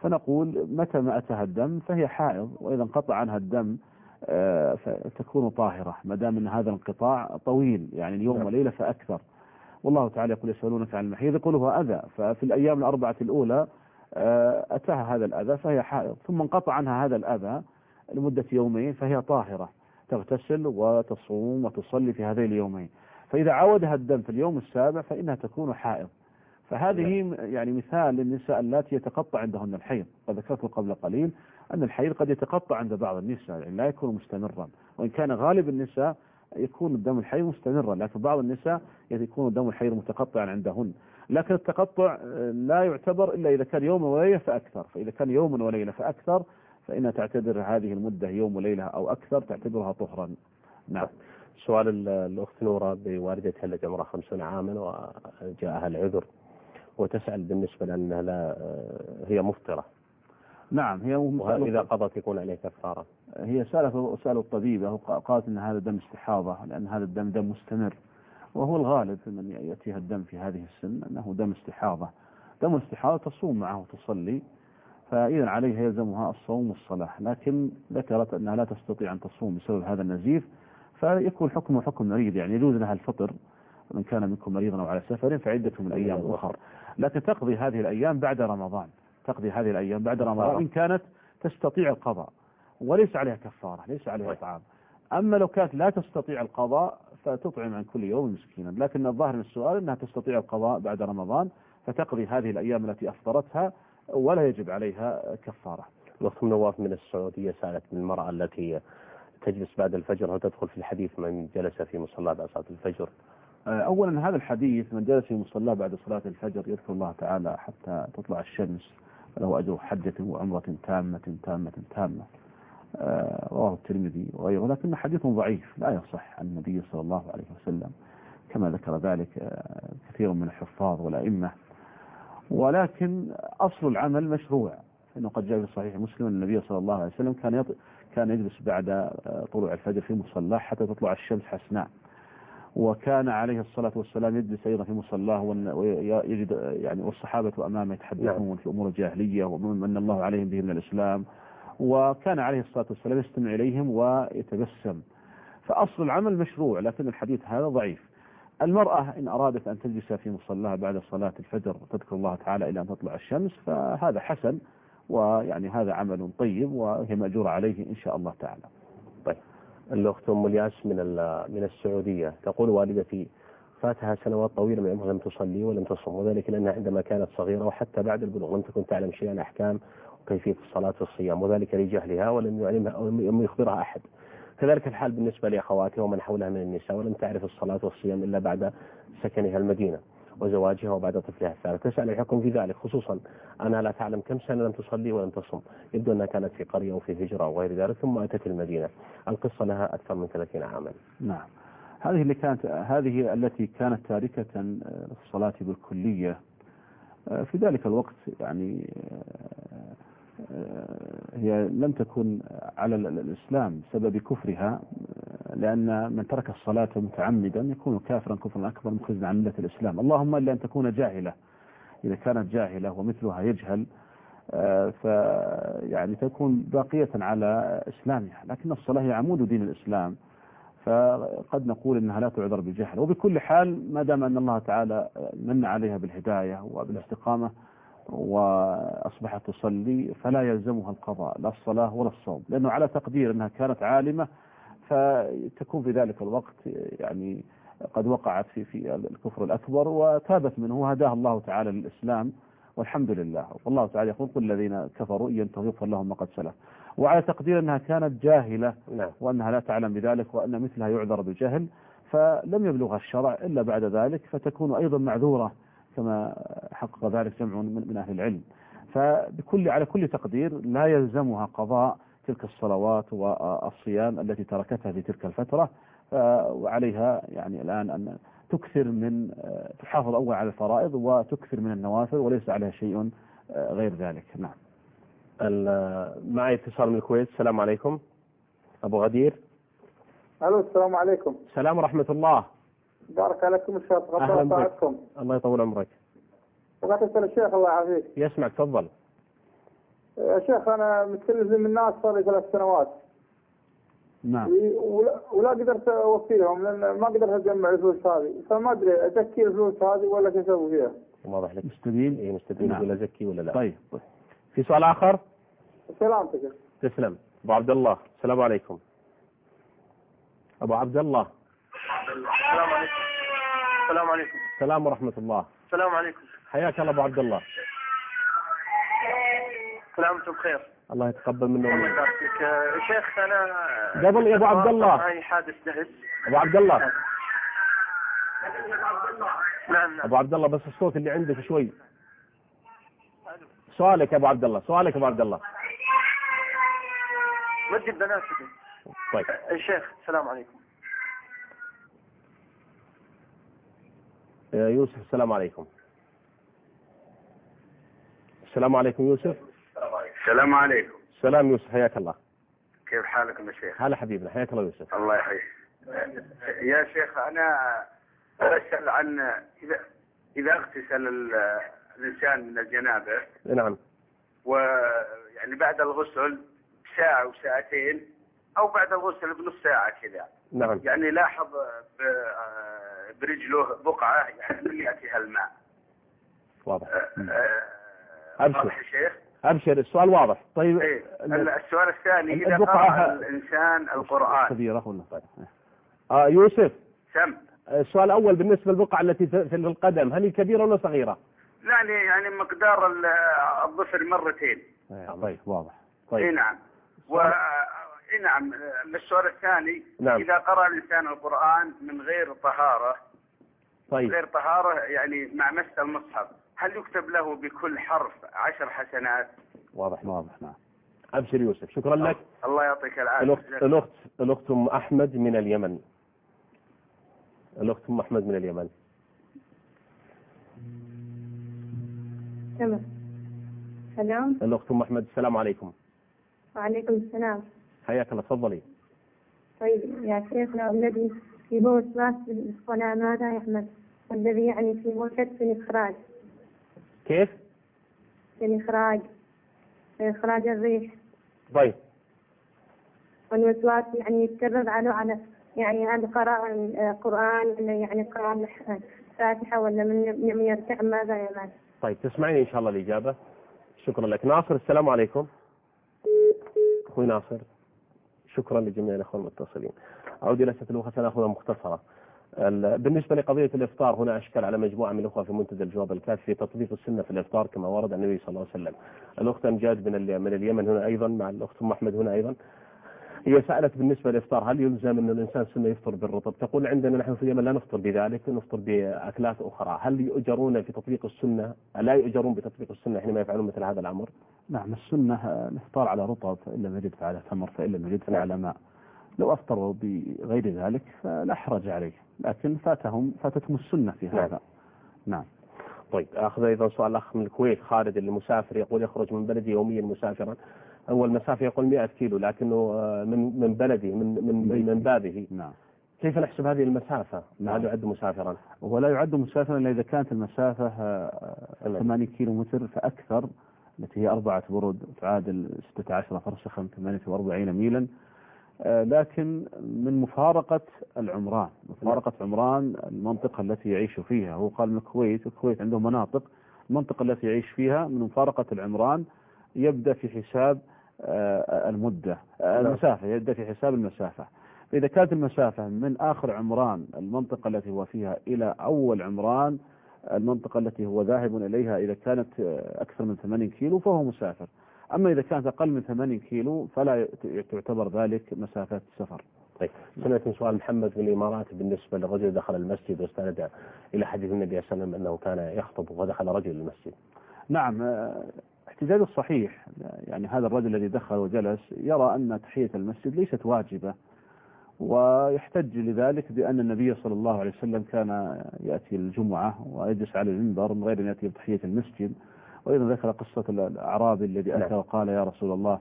Speaker 2: فنقول متى ما أتاها الدم فهي حائض وإذا انقطع عنها الدم آه، فتكون طاهرة ما دام أن هذا الانقطاع طويل يعني اليوم
Speaker 1: نعم.
Speaker 2: وليلة فأكثر. والله تعالى يقول يسألونك عن المحيض يقول هو أذى ففي الأيام الأربعة الأولى آه، أتاها هذا الأذى فهي حائض ثم انقطع عنها هذا الأذى لمدة يومين فهي طاهرة تغتسل وتصوم وتصلي في هذين اليومين. فإذا عودها الدم في اليوم السابع فإنها تكون حائض. فهذه يعني مثال للنساء اللاتي يتقطع عندهن الحيض. وذكرت قبل قليل أن الحيض قد يتقطع عند بعض النساء يعني لا يكون مستمرا. وإن كان غالب النساء يكون الدم الحيض مستمرا لكن بعض النساء يكون الدم الحيض متقطعا عندهن. لكن التقطع آه، لا يعتبر إلا إذا كان يوم وليلة فأكثر. فإذا كان يوم وليلة فأكثر فإنها تعتبر هذه المدة يوم وليلة أو أكثر تعتبرها طهرا. نعم.
Speaker 1: سؤال ال- الأخت نورة بوالدتها التي عمرها خمسون عاما وجاءها العذر وتسأل بالنسبة لأنها لا هي مفطرة.
Speaker 2: نعم هي
Speaker 1: وإذا قضت يكون عليه كفارة.
Speaker 2: هي سألت سألوا الطبيبة وقالت أن هذا دم استحاضة لأن هذا الدم دم مستمر. وهو الغالب في من يأتيها الدم في هذه السن أنه دم استحاضة. دم الاستحاضة تصوم معه وتصلي فإذا عليها يلزمها الصوم والصلاة. لكن ذكرت أنها لا تستطيع أن تصوم بسبب هذا النزيف فيكون حكمه حكم مريض. يعني يجوز لها الفطر من كان منكم مريضا أو على سفر فعدة من أيام أخر لكن تقضي هذه الأيام بعد رمضان. تقضي هذه الأيام بعد رمضان. إن كانت تستطيع القضاء. وليس عليها كفارة ليس عليها إطعام أما لو كانت لا تستطيع القضاء فتطعم عن كل يوم مسكينا. لكن الظاهر من السؤال أنها تستطيع القضاء بعد رمضان فتقضي هذه الأيام التي أفطرتها ولا يجب عليها كفارة.
Speaker 1: الأخت نواف من السعودية سألت من المرأة التي تجلس بعد الفجر هل تدخل في الحديث من جلس في مصلى بعد صلاة الفجر؟
Speaker 2: أولا هذا الحديث من جلس في مصلاه بعد صلاة الفجر يذكر الله تعالى حتى تطلع الشمس. فله أجر حجة وعمرة تامة تامة تامة. آه، رواه الترمذي وغيره. لكن حديث ضعيف لا يصح عن النبي صلى الله عليه وسلم كما ذكر ذلك آه، كثير من الحفاظ والأئمة. ولكن أصل العمل مشروع فإنه قد جاء في صحيح مسلم أن النبي صلى الله عليه وسلم كان يط... كان يجلس بعد آه، طلوع الفجر في مصلاه حتى تطلع الشمس حسناء. وكان عليه الصلاة والسلام يجلس أيضا في مصلاه ويجد يعني والصحابة أمامه يتحدثون في أمور الجاهلية ومن الله عليهم به من الإسلام. وكان عليه الصلاة والسلام يستمع إليهم ويتبسم. فأصل العمل مشروع لكن الحديث هذا ضعيف. المرأة إن أرادت أن تجلس في مصلاها بعد صلاة الفجر وتذكر الله تعالى إلى أن تطلع الشمس فهذا حسن ويعني هذا عمل طيب وهي مأجورة عليه إن شاء الله تعالى.
Speaker 1: الأخت أم الياس من من السعودية. تقول والدتي فاتها سنوات طويلة من عمرها لم تصلي ولم تصم وذلك لأنها عندما كانت صغيرة وحتى بعد البلوغ لم تكن تعلم شيئا عن أحكام وكيفية الصلاة والصيام وذلك لجهلها ولم يعلمها أو لم يخبرها أحد. كذلك الحال بالنسبة لأخواتها ومن حولها من النساء ولم تعرف الصلاة والصيام إلا بعد سكنها المدينة. وزواجها وبعد طفلها. الثالث تسأل الحكم في ذلك خصوصا أنها لا تعلم كم سنة لم تصلي ولم تصم. يبدو أنها كانت في قرية أو في هجرة أو غير ذلك ثم أتت المدينة. القصة لها أكثر من 30 عاما.
Speaker 2: نعم. هذه اللي كانت هذه التي كانت تاركة الصلاة بالكلية. في ذلك الوقت يعني هي لم تكن على الإسلام بسبب كفرها لأن من ترك الصلاة متعمدا يكون كافرا كفرا أكبر مخرجا عن ملة الإسلام. اللهم إلا أن تكون جاهلة. إذا كانت جاهلة ومثلها يجهل فيعني تكون باقية على إسلامها. لكن الصلاة هي عمود دين الإسلام فقد نقول إنها لا تعذر بالجهل. وبكل حال ما دام أن الله تعالى من عليها بالهداية وبالاستقامة وأصبحت تصلي فلا يلزمها القضاء لا الصلاة ولا الصوم لأنه على تقدير أنها كانت عالمة فتكون في ذلك الوقت يعني قد وقعت في في الكفر الأكبر وتابت منه وهداها الله تعالى للإسلام والحمد لله والله تعالى يقول قل الذين كفروا ينتهوا يغفر لهم ما قد سلف وعلى تقدير أنها كانت جاهلة
Speaker 1: نعم.
Speaker 2: وأنها لا تعلم بذلك وأن مثلها يعذر بالجهل فلم يبلغها الشرع إلا بعد ذلك فتكون أيضا معذورة كما حقق ذلك جمع من من أهل العلم. فبكل على كل تقدير لا يلزمها قضاء تلك الصلوات والصيام التي تركتها في تلك الفترة وعليها يعني الآن أن تكثر من تحافظ أول على الفرائض وتكثر من النوافل وليس عليها شيء غير ذلك. نعم.
Speaker 1: معي اتصال من الكويت. السلام عليكم. أبو غدير.
Speaker 3: ألو السلام عليكم.
Speaker 1: السلام ورحمة الله.
Speaker 3: بارك عليكم الشيخ
Speaker 1: أهلا
Speaker 3: غفر
Speaker 1: بك.
Speaker 3: طاعتكم.
Speaker 1: الله يطول عمرك.
Speaker 3: بغيت أسأل الشيخ الله يعافيك.
Speaker 1: يسمعك تفضل.
Speaker 3: يا شيخ أنا متكلف من الناس صار لي ثلاث سنوات.
Speaker 2: نعم.
Speaker 3: ولا, ولا قدرت أوفي لهم لأن ما قدرت أجمع الفلوس هذه. فما أدري أزكي الفلوس هذه ولا كيف أسوي فيها؟
Speaker 1: واضح لك.
Speaker 2: مستبين
Speaker 1: إيه مستبين
Speaker 2: نعم.
Speaker 1: ولا زكي ولا لا؟
Speaker 2: طيب.
Speaker 1: في سؤال آخر؟
Speaker 3: سلامتك
Speaker 1: تسلم. أبو عبد الله. السلام عليكم. أبو عبد الله.
Speaker 9: السلام عليكم. السلام عليكم.
Speaker 1: السلام ورحمة الله.
Speaker 9: السلام عليكم.
Speaker 1: حياك الله أبو عبد الله.
Speaker 9: كل عام وأنتم بخير
Speaker 1: الله يتقبل منا
Speaker 9: الله يبارك فيك. شيخ أنا
Speaker 1: قبل يا أبو عبد الله.
Speaker 9: معي حادث دهس.
Speaker 1: أبو عبد الله.
Speaker 9: نعم نعم.
Speaker 1: أبو عبد الله بس الصوت اللي عندك شوي. سؤالك يا أبو عبد الله. سؤالك يا أبو عبد الله.
Speaker 9: ودي البنات.
Speaker 1: طيب.
Speaker 9: الشيخ السلام عليكم.
Speaker 1: يوسف السلام عليكم. السلام عليكم يوسف.
Speaker 10: السلام عليكم.
Speaker 1: السلام يوسف حياك الله.
Speaker 10: كيف حالكم يا شيخ؟
Speaker 1: هلا حبيبنا حياك الله يوسف.
Speaker 10: الله يحييك. يا شيخ أنا بسأل عن إذا إذا اغتسل ال- الإنسان من الجنابة
Speaker 1: نعم.
Speaker 10: ويعني بعد الغسل ساعه وساعتين أو بعد الغسل بنص ساعة كذا.
Speaker 1: نعم.
Speaker 10: يعني لاحظ ب- برجله بقعة يعني من ياتيها الماء
Speaker 1: واضح.
Speaker 10: آه،
Speaker 1: أبشر.
Speaker 10: واضح شيخ؟
Speaker 1: أبشر. السؤال واضح. طيب
Speaker 10: إيه. السؤال الثاني
Speaker 1: البقعة-
Speaker 10: قرأ الإنسان القرآن.
Speaker 2: كبيرة ولا طيب
Speaker 1: آه يوسف.
Speaker 10: سم.
Speaker 1: السؤال الأول بالنسبة للبقعة التي في القدم هل هي كبيرة ولا صغيرة؟
Speaker 10: يعني يعني مقدار ال- الظفر مرتين.
Speaker 2: طيب واضح.
Speaker 1: طيب.
Speaker 10: نعم. و اي نعم. السؤال الثاني
Speaker 1: نعم.
Speaker 10: إذا قرأ الإنسان القرآن من غير طهارة
Speaker 1: طيب.
Speaker 10: غير طهارة يعني مع مس المصحف. هل يكتب له بكل حرف عشر حسنات؟
Speaker 1: واضح
Speaker 2: واضح نعم.
Speaker 1: أبشر يوسف شكرا لك.
Speaker 10: الله يعطيك العافية.
Speaker 1: الأخت الأخت الأخت أم أحمد من اليمن. الأخت أم أحمد من اليمن.
Speaker 5: تمام. سلام.
Speaker 1: الأخت أم أحمد السلام عليكم.
Speaker 5: وعليكم السلام.
Speaker 1: حياك الله تفضلي.
Speaker 5: طيب يا شيخنا الذي في وسواس بالصلاة ماذا يعمل؟ والذي يعني في موجة في الإخراج.
Speaker 1: كيف؟
Speaker 5: في الإخراج. في إخراج الريح.
Speaker 1: طيب.
Speaker 5: والوسواس يعني يتكرر على على يعني هذا قراءة القرآن ولا يعني قراءة الفاتحة ولا من من يركع؟ ماذا يعمل؟
Speaker 1: طيب تسمعيني إن شاء الله الإجابة. شكرا لك. ناصر السلام عليكم. أخوي ناصر شكرا لجميع الأخوة المتصلين. أعود إلى أسئلة الأخوة سنأخذها مختصرة. ال- بالنسبة لقضية الإفطار هنا أشكل على مجموعة من الأخوة في منتدى الجواب الكافي في تطبيق السنة في الإفطار كما ورد عن النبي صلى الله عليه وسلم. الأخت أمجاد من من اليمن هنا أيضا مع الأخت أم أحمد هنا أيضا. هي سألت بالنسبة للإفطار هل يلزم أن الإنسان سنة يفطر بالرطب؟ تقول عندنا نحن في اليمن لا نفطر بذلك نفطر بأكلات أخرى. هل يؤجرون في تطبيق السنة؟ لا يؤجرون بتطبيق السنة حينما يفعلون مثل هذا الأمر؟
Speaker 2: نعم السنة الإفطار على رطب فإن لم يجد فعلى تمر فإن لم يجد فعلى ماء. لو أفطروا بغير ذلك فلا حرج عليه لكن فاتهم فاتتهم السنة في
Speaker 1: نعم.
Speaker 2: هذا نعم
Speaker 1: طيب أخذ أيضا سؤال الاخ من الكويت خالد اللي مسافر يقول يخرج من بلدي يوميا مسافرا أول مسافه يقول 100 كيلو لكنه آه، من من بلدي من من من, من بابه
Speaker 2: نعم
Speaker 1: كيف نحسب هذه المسافة؟
Speaker 2: نعم.
Speaker 1: هل يعد مسافرا؟
Speaker 2: ولا يعد مسافرا إلا إذا كانت المسافة آه،
Speaker 1: تمام.
Speaker 2: 80 كيلو متر فأكثر التي هي أربعة برد تعادل 16 فرسخا 48 ميلا آه، لكن من مفارقة العمران. مفارقة عمران المنطقة التي يعيش فيها. هو قال من الكويت. الكويت عنده مناطق. المنطقة التي يعيش فيها من مفارقة العمران يبدأ في حساب آه، المدة آه، المسافة. يبدأ في حساب المسافة. فإذا كانت المسافة من آخر عمران المنطقة التي هو فيها إلى أول عمران المنطقة التي هو ذاهب إليها إذا كانت آه، أكثر من 80 كيلو فهو مسافر. أما إذا كانت أقل من 80 كيلو فلا تعتبر ذلك مسافة سفر.
Speaker 1: طيب سمعت سؤال محمد من الإمارات بالنسبة للرجل دخل المسجد واستند إلى حديث النبي صلى الله عليه وسلم أنه كان يخطب ودخل رجل المسجد.
Speaker 2: نعم آه، احتجاج الصحيح يعني هذا الرجل الذي دخل وجلس يرى أن تحية المسجد ليست واجبة ويحتج لذلك بأن النبي صلى الله عليه وسلم كان يأتي الجمعة ويجلس على المنبر من غير أن يأتي بتحية المسجد. وأيضا ذكر قصة الأعرابي الذي أتى
Speaker 1: نعم.
Speaker 2: وقال يا رسول الله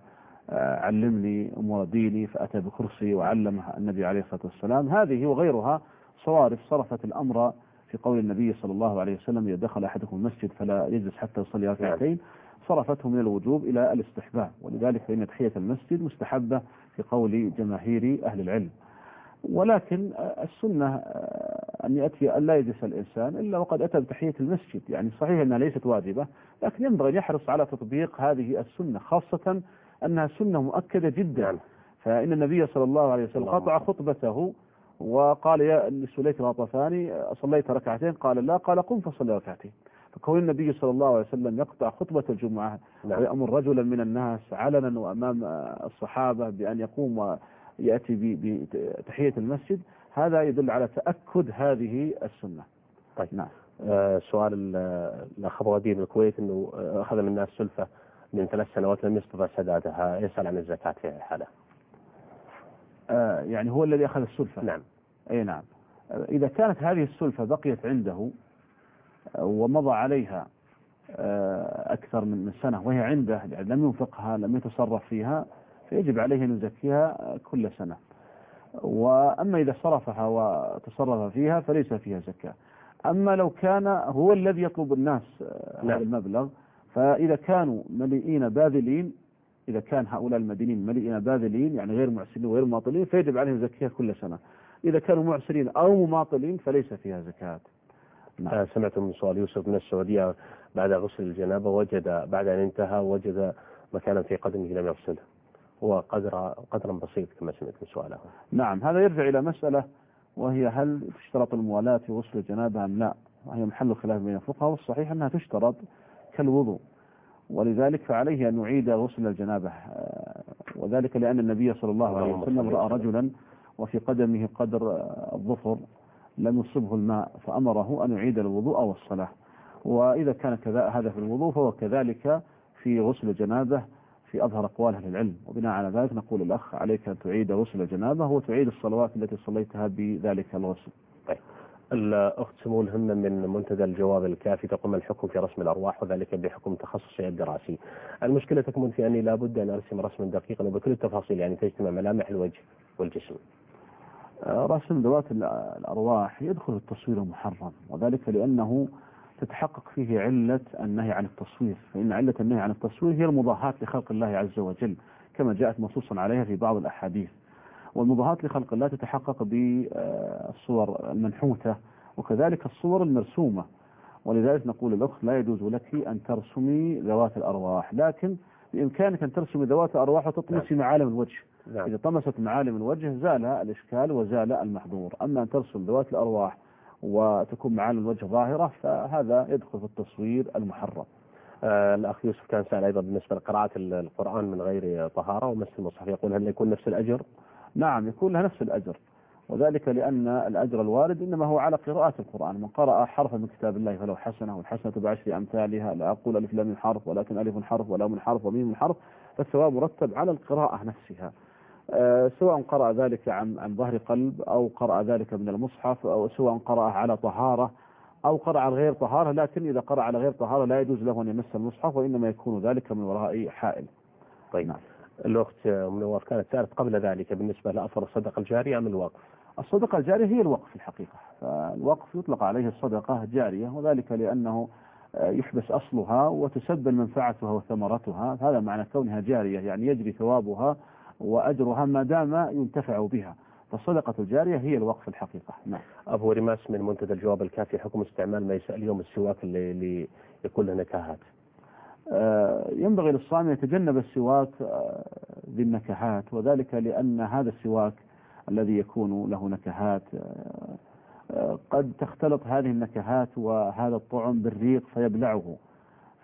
Speaker 2: آه، علمني أمور ديني فأتى بكرسي وعلم النبي عليه الصلاة والسلام. هذه وغيرها صوارف صرفت الأمر في قول النبي صلى الله عليه وسلم إذا دخل أحدكم المسجد فلا يجلس حتى يصلي ركعتين. صرفته من الوجوب إلى الاستحباب ولذلك فإن تحية المسجد مستحبة في قول جماهير أهل العلم. ولكن السنة أن يأتي أن لا يجلس الإنسان إلا وقد أتى بتحية المسجد. يعني صحيح أنها ليست واجبة لكن ينبغي أن يحرص على تطبيق هذه السنة خاصة أنها سنة مؤكدة جدا. فإن النبي صلى الله عليه وسلم قطع خطبته وقال يا لسليك الغطفاني صليت ركعتين قال لا قال قم فصلي ركعتين. فكون النبي صلى الله عليه وسلم يقطع خطبة الجمعة
Speaker 1: نعم.
Speaker 2: ويأمر رجلا من الناس علنا وأمام الصحابة بأن يقوم ويأتي ب- بتحية المسجد هذا يدل على تأكد هذه السنة.
Speaker 1: طيب.
Speaker 2: نعم.
Speaker 1: آه، سؤال ال- الأخ ابو وديع من الكويت إنه آه، أخذ من الناس سلفة من ثلاث سنوات لم يستطع سدادها يسأل عن الزكاة في حاله.
Speaker 2: آه يعني هو الذي أخذ السلفة؟
Speaker 1: نعم.
Speaker 2: أي نعم. إذا كانت هذه السلفة بقيت عنده ومضى عليها أكثر من من سنة وهي عنده يعني لم ينفقها لم يتصرف فيها فيجب عليه أن يزكيها كل سنة وأما إذا صرفها وتصرف فيها فليس فيها زكاة أما لو كان هو الذي يطلب الناس
Speaker 1: نعم.
Speaker 2: هذا المبلغ فإذا كانوا مليئين باذلين إذا كان هؤلاء المدينين مليئين باذلين يعني غير معسرين وغير مماطلين فيجب عليهم زكاة كل سنة إذا كانوا معسرين أو مماطلين فليس فيها زكاة نعم.
Speaker 1: آه، سمعت من سؤال يوسف من السعودية بعد غسل الجنابة وجد بعد أن انتهى وجد مكانا في قدمه لم يغسله. هو قدر قدرا بسيط كما سمعت من سؤاله.
Speaker 2: نعم هذا يرجع إلى مسألة وهي هل تشترط الموالاة في غسل الجنابة أم لا وهي محل خلاف بين الفقهاء والصحيح أنها تشترط كالوضوء ولذلك فعليه أن يعيد غسل الجنابة آه، وذلك لأن النبي صلى الله عليه وسلم رأى. رجلا وفي قدمه قدر آه، الظفر لم يصبه الماء فأمره أن يعيد الوضوء والصلاة وإذا كان كذا هذا في الوضوء فهو كذلك في غسل الجنابة في أظهر أقوال أهل العلم. وبناء على ذلك نقول الأخ عليك أن تعيد غسل الجنابة وتعيد الصلوات التي صليتها بذلك الغسل.
Speaker 1: الأخت سمو الهمة من منتدى الجواب الكافي. تقوم الحكم في رسم الأرواح وذلك بحكم تخصصي الدراسي المشكلة تكمن في أني لابد أن أرسم رسما دقيقا وبكل التفاصيل يعني تجتمع ملامح الوجه والجسم.
Speaker 2: آه، رسم ذوات ال- الأرواح يدخل التصوير المحرم وذلك لأنه تتحقق فيه علة النهي عن التصوير. فإن علة النهي عن التصوير هي المضاهاة لخلق الله عز وجل كما جاءت منصوصا عليها في بعض الأحاديث. والمضاهاة لخلق الله تتحقق بالصور المنحوتة وكذلك الصور المرسومة. ولذلك نقول الأخت لا يجوز لك أن ترسمي ذوات الأرواح. لكن بإمكانك أن ترسمي ذوات الأرواح وتطمسي معالم الوجه.
Speaker 1: نعم.
Speaker 2: إذا طمست معالم الوجه زال الإشكال وزال المحظور. أما أن ترسم ذوات الأرواح وتكون معالم الوجه ظاهرة فهذا يدخل في التصوير المحرم.
Speaker 1: آه الأخ يوسف كان سأل أيضا بالنسبة لقراءة ال- القرآن من غير طهارة ومس المصحف يقول هل يكون نفس الأجر؟
Speaker 2: نعم يكون لها نفس الأجر. وذلك لأن الأجر الوارد إنما هو على قراءة القرآن. من قرأ حرفا من كتاب الله فله حسنة والحسنة بعشر أمثالها لا أقول ألف لام حرف ولكن ألف حرف ولام حرف وميم حرف فالثواب مرتب على القراءة نفسها. سواء قرأ ذلك عن عن ظهر قلب أو قرأ ذلك من المصحف أو سواء قرأ على طهارة أو قرأ على غير طهارة لكن إذا قرأ على غير طهارة لا يجوز له أن يمس المصحف وإنما يكون ذلك من وراء حائل
Speaker 1: طيب
Speaker 2: نعم.
Speaker 1: الأخت منور كانت سألت قبل ذلك بالنسبة لأثر الصدقة الجارية أم الوقف؟
Speaker 2: الصدقة الجارية هي الوقف في الحقيقة فالوقف يطلق عليه الصدقة جارية وذلك لأنه آه، يحبس أصلها وتسبل منفعتها وثمرتها هذا معنى كونها جارية يعني يجري ثوابها وأجرها ما دام ينتفع بها. فالصدقة الجارية هي الوقف الحقيقة. نعم.
Speaker 1: أبو رماس من منتدى الجواب الكافي حكم استعمال ما يسأل اليوم السواك اللي, اللي يكون له نكهات
Speaker 2: آه، ينبغي للصائم يتجنب السواك آه، ذي النكهات وذلك لأن هذا السواك الذي يكون له نكهات آه، آه، قد تختلط هذه النكهات وهذا الطعم بالريق فيبلعه.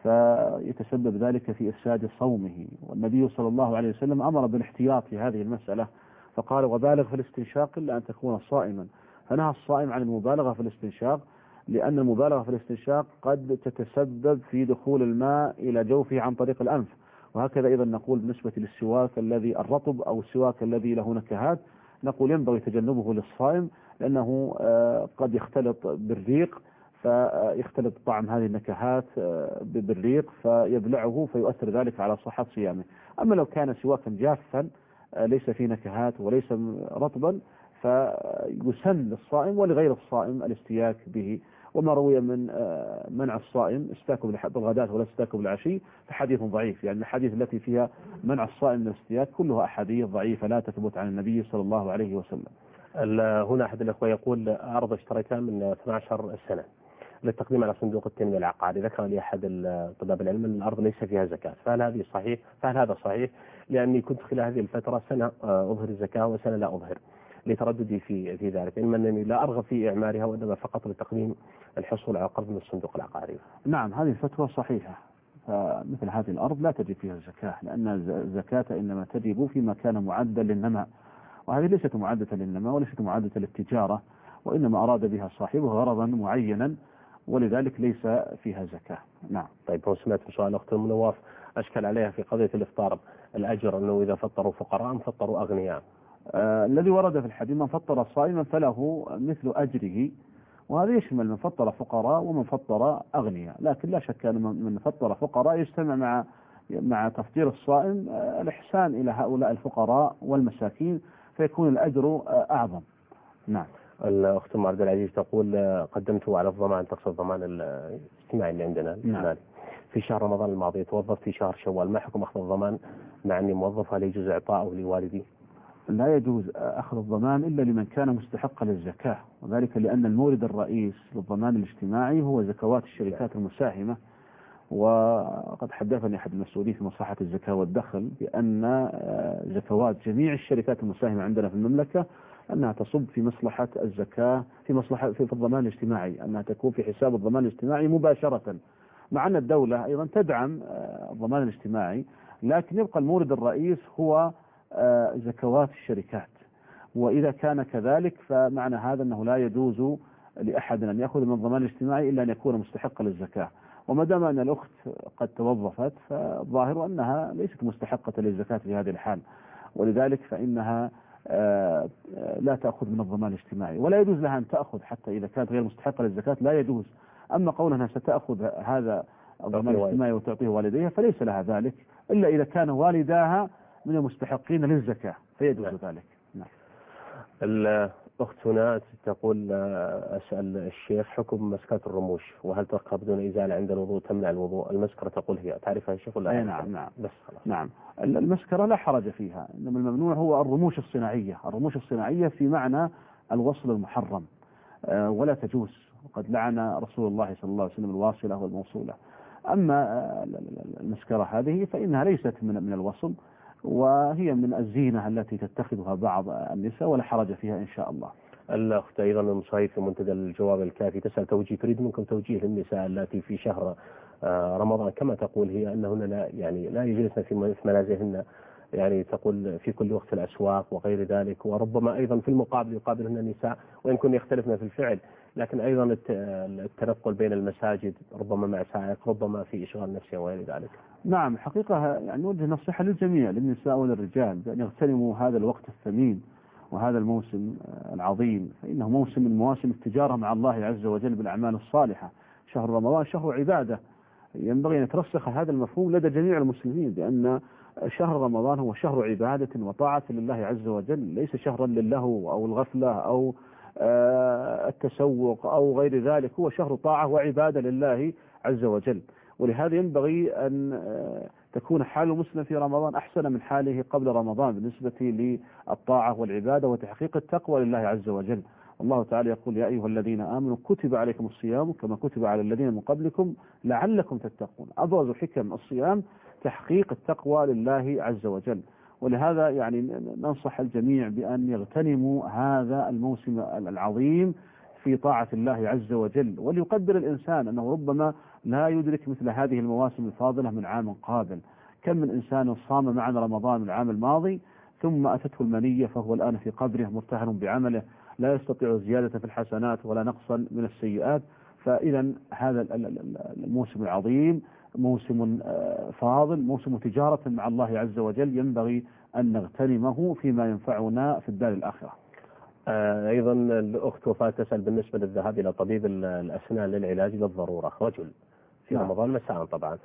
Speaker 2: فيتسبب ذلك في إفساد صومه. والنبي صلى الله عليه وسلم أمر بالاحتياط في هذه المسألة فقال وبالغ في الاستنشاق إلا أن تكون صائما. فنهى الصائم عن المبالغة في الاستنشاق لأن المبالغة في الاستنشاق قد تتسبب في دخول الماء إلى جوفه عن طريق الأنف. وهكذا أيضا نقول بالنسبة للسواك الذي الرطب أو السواك الذي له نكهات نقول ينبغي تجنبه للصائم لأنه آه، قد يختلط بالريق فيختلط طعم هذه النكهات آه، بالريق فيبلعه فيؤثر ذلك على صحة صيامه. أما لو كان سواكا جافا آه، ليس فيه نكهات وليس رطبا فيسن للصائم ولغير الصائم الاستياك به. وما روي من آه، منع الصائم استاكوا بالغداة ولا استاكوا بالعشي فحديث ضعيف. يعني الحديث التي فيها منع الصائم من الاستياك كلها أحاديث ضعيفة لا تثبت عن النبي صلى الله عليه وسلم.
Speaker 1: هنا أحد الأخوة يقول أرض اشتريتها من 12 سنة. للتقديم على صندوق التنمية العقاري. ذكر لي أحد طلاب العلم أن الأرض ليس فيها زكاة. فهل هذه صحيح؟ فهل هذا صحيح؟ لأني كنت خلال هذه الفترة سنة آه، أظهر الزكاة وسنة لا أظهر لترددي في في ذلك. إما أنني لا أرغب في إعمارها وإنما فقط لتقديم الحصول على قرض من الصندوق العقاري.
Speaker 2: نعم هذه الفتوى صحيحة. فمثل هذه الأرض لا تجب فيها الزكاة لأن الزكاة إنما تجب فيما كان معدا للنماء. وهذه ليست معدة للنماء وليست معدة للتجارة وإنما أراد بها صاحبها غرضا معينا ولذلك ليس فيها زكاة. نعم.
Speaker 1: طيب هو سمعت سؤال أخت المنواف أشكل عليها في قضية الإفطار الأجر أنه إذا فطروا فقراء فطروا أغنياء؟
Speaker 2: آه الذي ورد في الحديث من فطر صائما فله مثل أجره وهذا يشمل من فطر فقراء ومن فطر أغنياء. لكن لا شك أن من فطر فقراء يجتمع مع مع تفطير الصائم الإحسان إلى هؤلاء الفقراء والمساكين فيكون الأجر آه، أعظم. نعم.
Speaker 1: الأخت أم عبد العزيز تقول قدمته على الضمان تقصد الضمان الاجتماعي اللي عندنا
Speaker 2: نعم.
Speaker 1: في شهر رمضان الماضي توظفت في شهر شوال ما حكم أخذ الضمان مع أني موظف هل يجوز إعطاءه لوالدي؟
Speaker 2: لا يجوز أخذ الضمان إلا لمن كان مستحقا للزكاة وذلك لأن المورد الرئيس للضمان الاجتماعي هو زكوات الشركات المساهمة وقد حدثني أحد المسؤولين في مصلحة الزكاة والدخل بأن آه، زكوات جميع الشركات المساهمة عندنا في المملكة أنها تصب في مصلحة الزكاة في مصلحة في الضمان الاجتماعي أنها تكون في حساب الضمان الاجتماعي مباشرة. مع أن الدولة أيضا تدعم آه، الضمان الاجتماعي لكن يبقى المورد الرئيس هو آه، زكوات الشركات. وإذا كان كذلك فمعنى هذا أنه لا يجوز لأحد أن يأخذ من الضمان الاجتماعي إلا أن يكون مستحقا للزكاة. وما دام أن الأخت قد توظفت فالظاهر أنها ليست مستحقة للزكاة في هذه الحال. ولذلك فإنها لا تأخذ من الضمان الاجتماعي ولا يجوز لها أن تأخذ حتى إذا كانت غير مستحقة للزكاة لا يجوز أما قولها ستأخذ هذا الضمان الاجتماعي وتعطيه والديها فليس لها ذلك إلا إذا كان والداها من المستحقين للزكاة فيجوز نعم. ذلك نعم.
Speaker 1: الأخت هنا تقول آه، أسأل الشيخ حكم مسكات الرموش وهل تركها بدون إزالة عند الوضوء تمنع الوضوء؟ المسكرة تقول هي تعرفها الشيخ ولا
Speaker 2: أي نعم نعم.
Speaker 1: بس خلاص.
Speaker 2: نعم. المسكرة لا حرج فيها إنما الممنوع هو الرموش الصناعية. الرموش الصناعية في معنى الوصل المحرم آه، ولا تجوز. وقد لعن رسول الله صلى الله عليه وسلم الواصلة والموصولة. أما آه، المسكرة هذه فإنها ليست من من الوصل. وهي من الزينة التي تتخذها بعض النساء ولا حرج فيها إن شاء الله.
Speaker 1: الأخت أيضا المصايد في منتدى الجواب الكافي. تسأل توجيه تريد منكم توجيه للنساء التي في شهر آه، رمضان. كما تقول هي أنهن لا يعني لا يجلسن في منازلهن. يعني تقول في كل وقت الأسواق وغير ذلك. وربما أيضا في المقابل يقابلهن النساء وإن كن يختلفن في الفعل. لكن أيضا التنقل بين المساجد ربما مع سائق ربما في إشغال نفسي وغير ذلك.
Speaker 2: نعم حقيقة يعني نوجه نصيحة للجميع للنساء وللرجال بأن يغتنموا هذا الوقت الثمين وهذا الموسم العظيم فإنه موسم من مواسم التجارة مع الله عز وجل بالأعمال الصالحة. شهر رمضان شهر عبادة. ينبغي أن يترسخ هذا المفهوم لدى جميع المسلمين بأن شهر رمضان هو شهر عبادة وطاعة لله عز وجل ليس شهرا للهو أو الغفلة أو التسوق أو غير ذلك هو شهر طاعة وعبادة لله عز وجل. ولهذا ينبغي أن آه، تكون حال المسلم في رمضان أحسن من حاله قبل رمضان بالنسبة للطاعة والعبادة وتحقيق التقوى لله عز وجل. الله تعالى يقول يا أيها الذين آمنوا كتب عليكم الصيام كما كتب على الذين من قبلكم لعلكم تتقون. أبرز حكم الصيام تحقيق التقوى لله عز وجل. ولهذا يعني ننصح الجميع بأن يغتنموا هذا الموسم العظيم في طاعة الله عز وجل. وليقدر الإنسان أنه ربما لا يدرك مثل هذه المواسم الفاضلة من عام قابل. كم من إنسان صام معنا رمضان العام الماضي ثم أتته المنية فهو الآن في قبره مرتهن بعمله لا يستطيع زيادة في الحسنات ولا نقصا من السيئات. فإذا هذا ال- ال- ال- الموسم العظيم موسم آه، فاضل موسم تجارة مع الله عز وجل ينبغي أن نغتنمه فيما ينفعنا في الدار الآخرة.
Speaker 1: آه، أيضا الأخت وفاة تسأل بالنسبة للذهاب إلى طبيب ال- الأسنان للعلاج للضرورة رجل في
Speaker 2: نعم.
Speaker 1: رمضان مساء طبعا.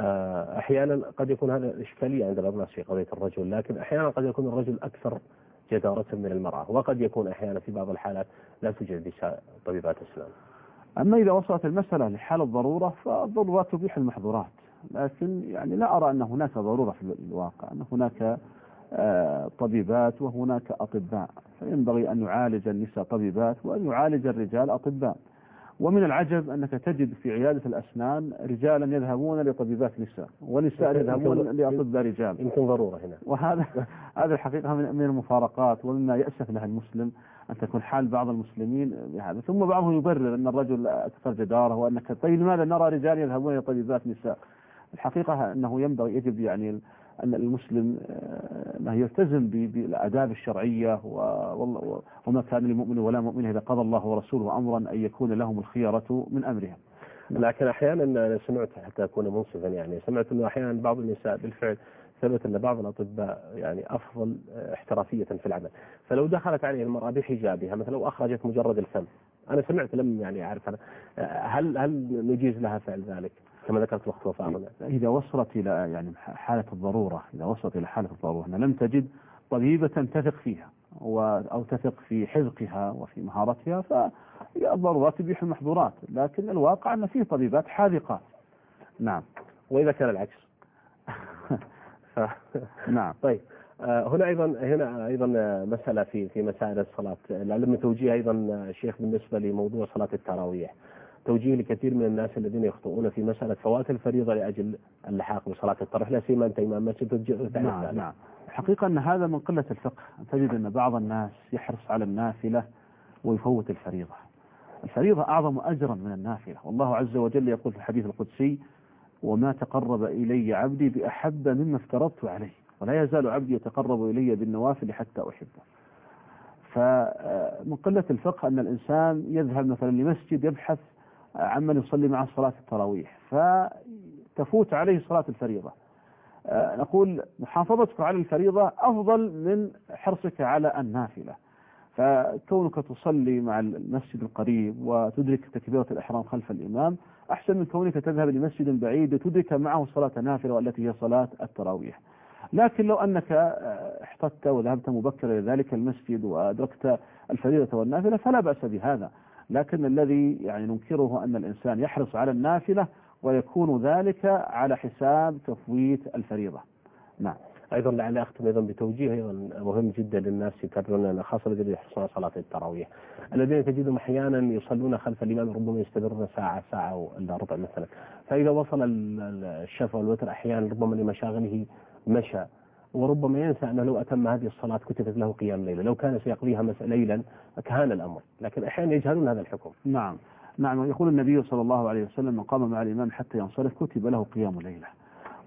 Speaker 1: آه، أحيانا قد يكون هذا إشكالية عند بعض الناس في قضية الرجل لكن أحيانا قد يكون الرجل أكثر جدارة من المرأة. وقد يكون أحيانا في بعض الحالات لا توجد نساء طبيبات أسنان
Speaker 2: أما إذا وصلت المسألة لحال الضرورة فالضرورات تبيح المحظورات. لكن يعني لا أرى أن هناك ضرورة في الواقع أن هناك آه، طبيبات وهناك أطباء. فينبغي أن يعالج النساء طبيبات وأن يعالج الرجال أطباء. ومن العجب أنك تجد في عيادة الأسنان رجالا يذهبون لطبيبات نساء ونساء يذهبون لأطباء رجال.
Speaker 1: يمكن ضرورة هنا.
Speaker 2: وهذا هذا الحقيقة من من المفارقات ومما يأسف لها المسلم. أن تكون حال بعض المسلمين بهذا. ثم بعضهم يبرر أن الرجل أكثر جدارة وأنك طيب لماذا نرى رجال يذهبون إلى طبيبات نساء؟ الحقيقة أنه ينبغي يجب يعني أن المسلم آه، أنه يلتزم بالآداب الشرعية وما كان لمؤمن ولا مؤمن إذا قضى الله ورسوله أمرا أن يكون لهم الخيرة من أمرهم.
Speaker 1: لكن أحيانا أنا سمعت حتى أكون منصفا يعني سمعت أنه أحيانا بعض النساء بالفعل ثبت أن بعض الأطباء يعني أفضل احترافية في العمل، فلو دخلت عليه المرأة بحجابها مثلا وأخرجت مجرد الفم، أنا سمعت لم يعني أعرف أنا هل هل نجيز لها فعل ذلك؟ كما ذكرت وقت هنا.
Speaker 2: إذا وصلت إلى يعني حالة الضرورة إذا وصلت إلى حالة الضرورة أن لم تجد طبيبة تثق فيها و- أو تثق في حذقها وفي مهارتها فالضرورات تبيح المحظورات لكن الواقع أن فيه طبيبات حاذقات نعم
Speaker 1: وإذا كان العكس؟
Speaker 2: نعم.
Speaker 1: طيب. آه، هنا أيضا هنا أيضا آه، مسألة في في مسائل الصلاة. لعلم توجيه أيضا آه، شيخ بالنسبة لموضوع صلاة التراويح. توجيه لكثير من الناس الذين يخطئون في مسألة فوات الفريضة لأجل اللحاق بصلاة التراويح لا سيما أنت إمام مسجد
Speaker 2: نعم. نعم. الحقيقة أن هذا من قلة الفقه. تجد أن بعض الناس يحرص على النافلة ويفوت الفريضة. الفريضة أعظم أجرا من النافلة. والله عز وجل يقول في الحديث القدسي وما تقرب إلي عبدي بأحب مما افترضت عليه. ولا يزال عبدي يتقرب إلي بالنوافل حتى أحبه. فمن قلة الفقه أن الإنسان يذهب مثلا لمسجد يبحث عمن يصلي معه صلاة التراويح فتفوت عليه صلاة الفريضة. آه، نقول محافظتك على الفريضة أفضل من حرصك على النافلة. فكونك تصلي مع المسجد القريب وتدرك تكبيرة الإحرام خلف الإمام أحسن من كونك تذهب لمسجد بعيد تدرك معه صلاة نافلة والتي هي صلاة التراويح. لكن لو أنك آه، احتطت وذهبت مبكرا إلى ذلك المسجد وأدركت الفريضة والنافلة فلا بأس بهذا. لكن الذي يعني ننكره أن الإنسان يحرص على النافلة ويكون ذلك على حساب تفويت الفريضة. نعم.
Speaker 1: أيضا لعل أختم أيضا بتوجيه أيضا مهم جدا للناس يكررون خاصة الذين على صلاة التراويح. الذين تجدهم أحيانا يصلون خلف الإمام ربما يستمرون ساعة ساعة الا ربع مثلا. فإذا وصل ال- ال- الشفع والوتر أحيانا ربما لمشاغله مشى. وربما ينسى أنه لو أتم هذه الصلاة كتبت له قيام ليله، لو كان سيقضيها ليلا كان الأمر، لكن أحيانا يجهلون هذا الحكم.
Speaker 2: نعم. نعم. يقول النبي صلى الله عليه وسلم من قام مع الإمام حتى ينصرف كتب له قيام ليلة.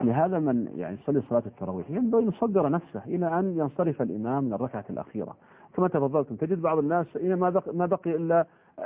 Speaker 2: لهذا من يعني يصلي صلاة التراويح. ينبغي أن يصدر نفسه إلى أن ينصرف الإمام من الركعة الأخيرة. كما تفضلتم تجد بعض الناس إلى ما بقي, ما بقي إلا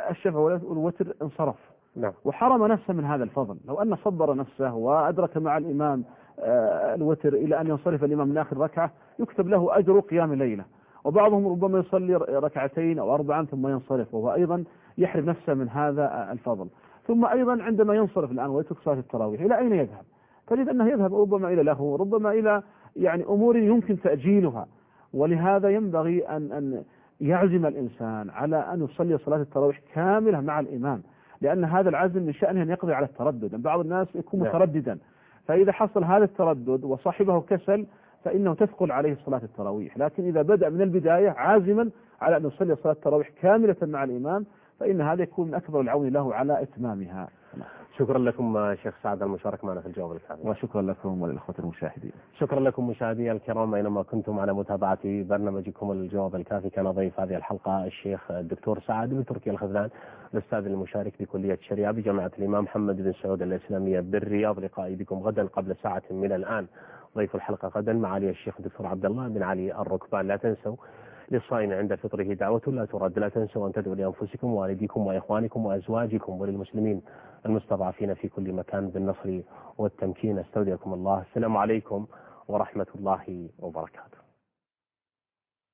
Speaker 2: الشفع والوتر انصرف.
Speaker 1: نعم.
Speaker 2: وحرم نفسه من هذا الفضل. لو أن صبر نفسه وأدرك مع الإمام آه، الوتر إلى أن ينصرف الإمام من آخر ركعة يكتب له أجر قيام ليلة. وبعضهم ربما يصلي ركعتين أو أربعا ثم ينصرف وهو أيضا يحرم نفسه من هذا الفضل. ثم أيضا عندما ينصرف الآن ويترك صلاة التراويح إلى أين يذهب؟ تجد أنه يذهب ربما إلى له ربما إلى يعني أمور يمكن تأجيلها. ولهذا ينبغي أن أن يعزم الإنسان على أن يصلي صلاة التراويح كاملة مع الإمام لأن هذا العزم من شأنه أن يقضي على التردد. بعض الناس يكون
Speaker 1: نعم.
Speaker 2: مترددا. فإذا حصل هذا التردد وصاحبه كسل فإنه تثقل عليه صلاة التراويح. لكن إذا بدأ من البداية عازما على أن يصلي صلاة التراويح كاملة مع الإمام فإن هذا يكون من أكبر العون له على إتمامها.
Speaker 1: شكرا لكم شيخ سعد على المشاركه معنا في الجواب الكافي.
Speaker 2: وشكرا لكم وللإخوة المشاهدين.
Speaker 1: شكرا لكم مشاهدي الكرام أينما كنتم على متابعة برنامجكم الجواب الكافي كان ضيف هذه الحلقة الشيخ الدكتور سعد بن تركي الخذلان الأستاذ المشارك بكلية الشريعه بجامعة الإمام محمد بن سعود الإسلامية بالرياض. لقائي بكم غدا قبل ساعة من الآن. ضيف الحلقة غدا معالي الشيخ الدكتور عبد الله بن علي الركبان. لا تنسوا للصائم عند فطره دعوة لا ترد لا تنسوا أن تدعوا لأنفسكم ووالديكم وإخوانكم وأزواجكم وللمسلمين المستضعفين في كل مكان بالنصر والتمكين. أستودعكم الله. السلام عليكم ورحمة الله وبركاته.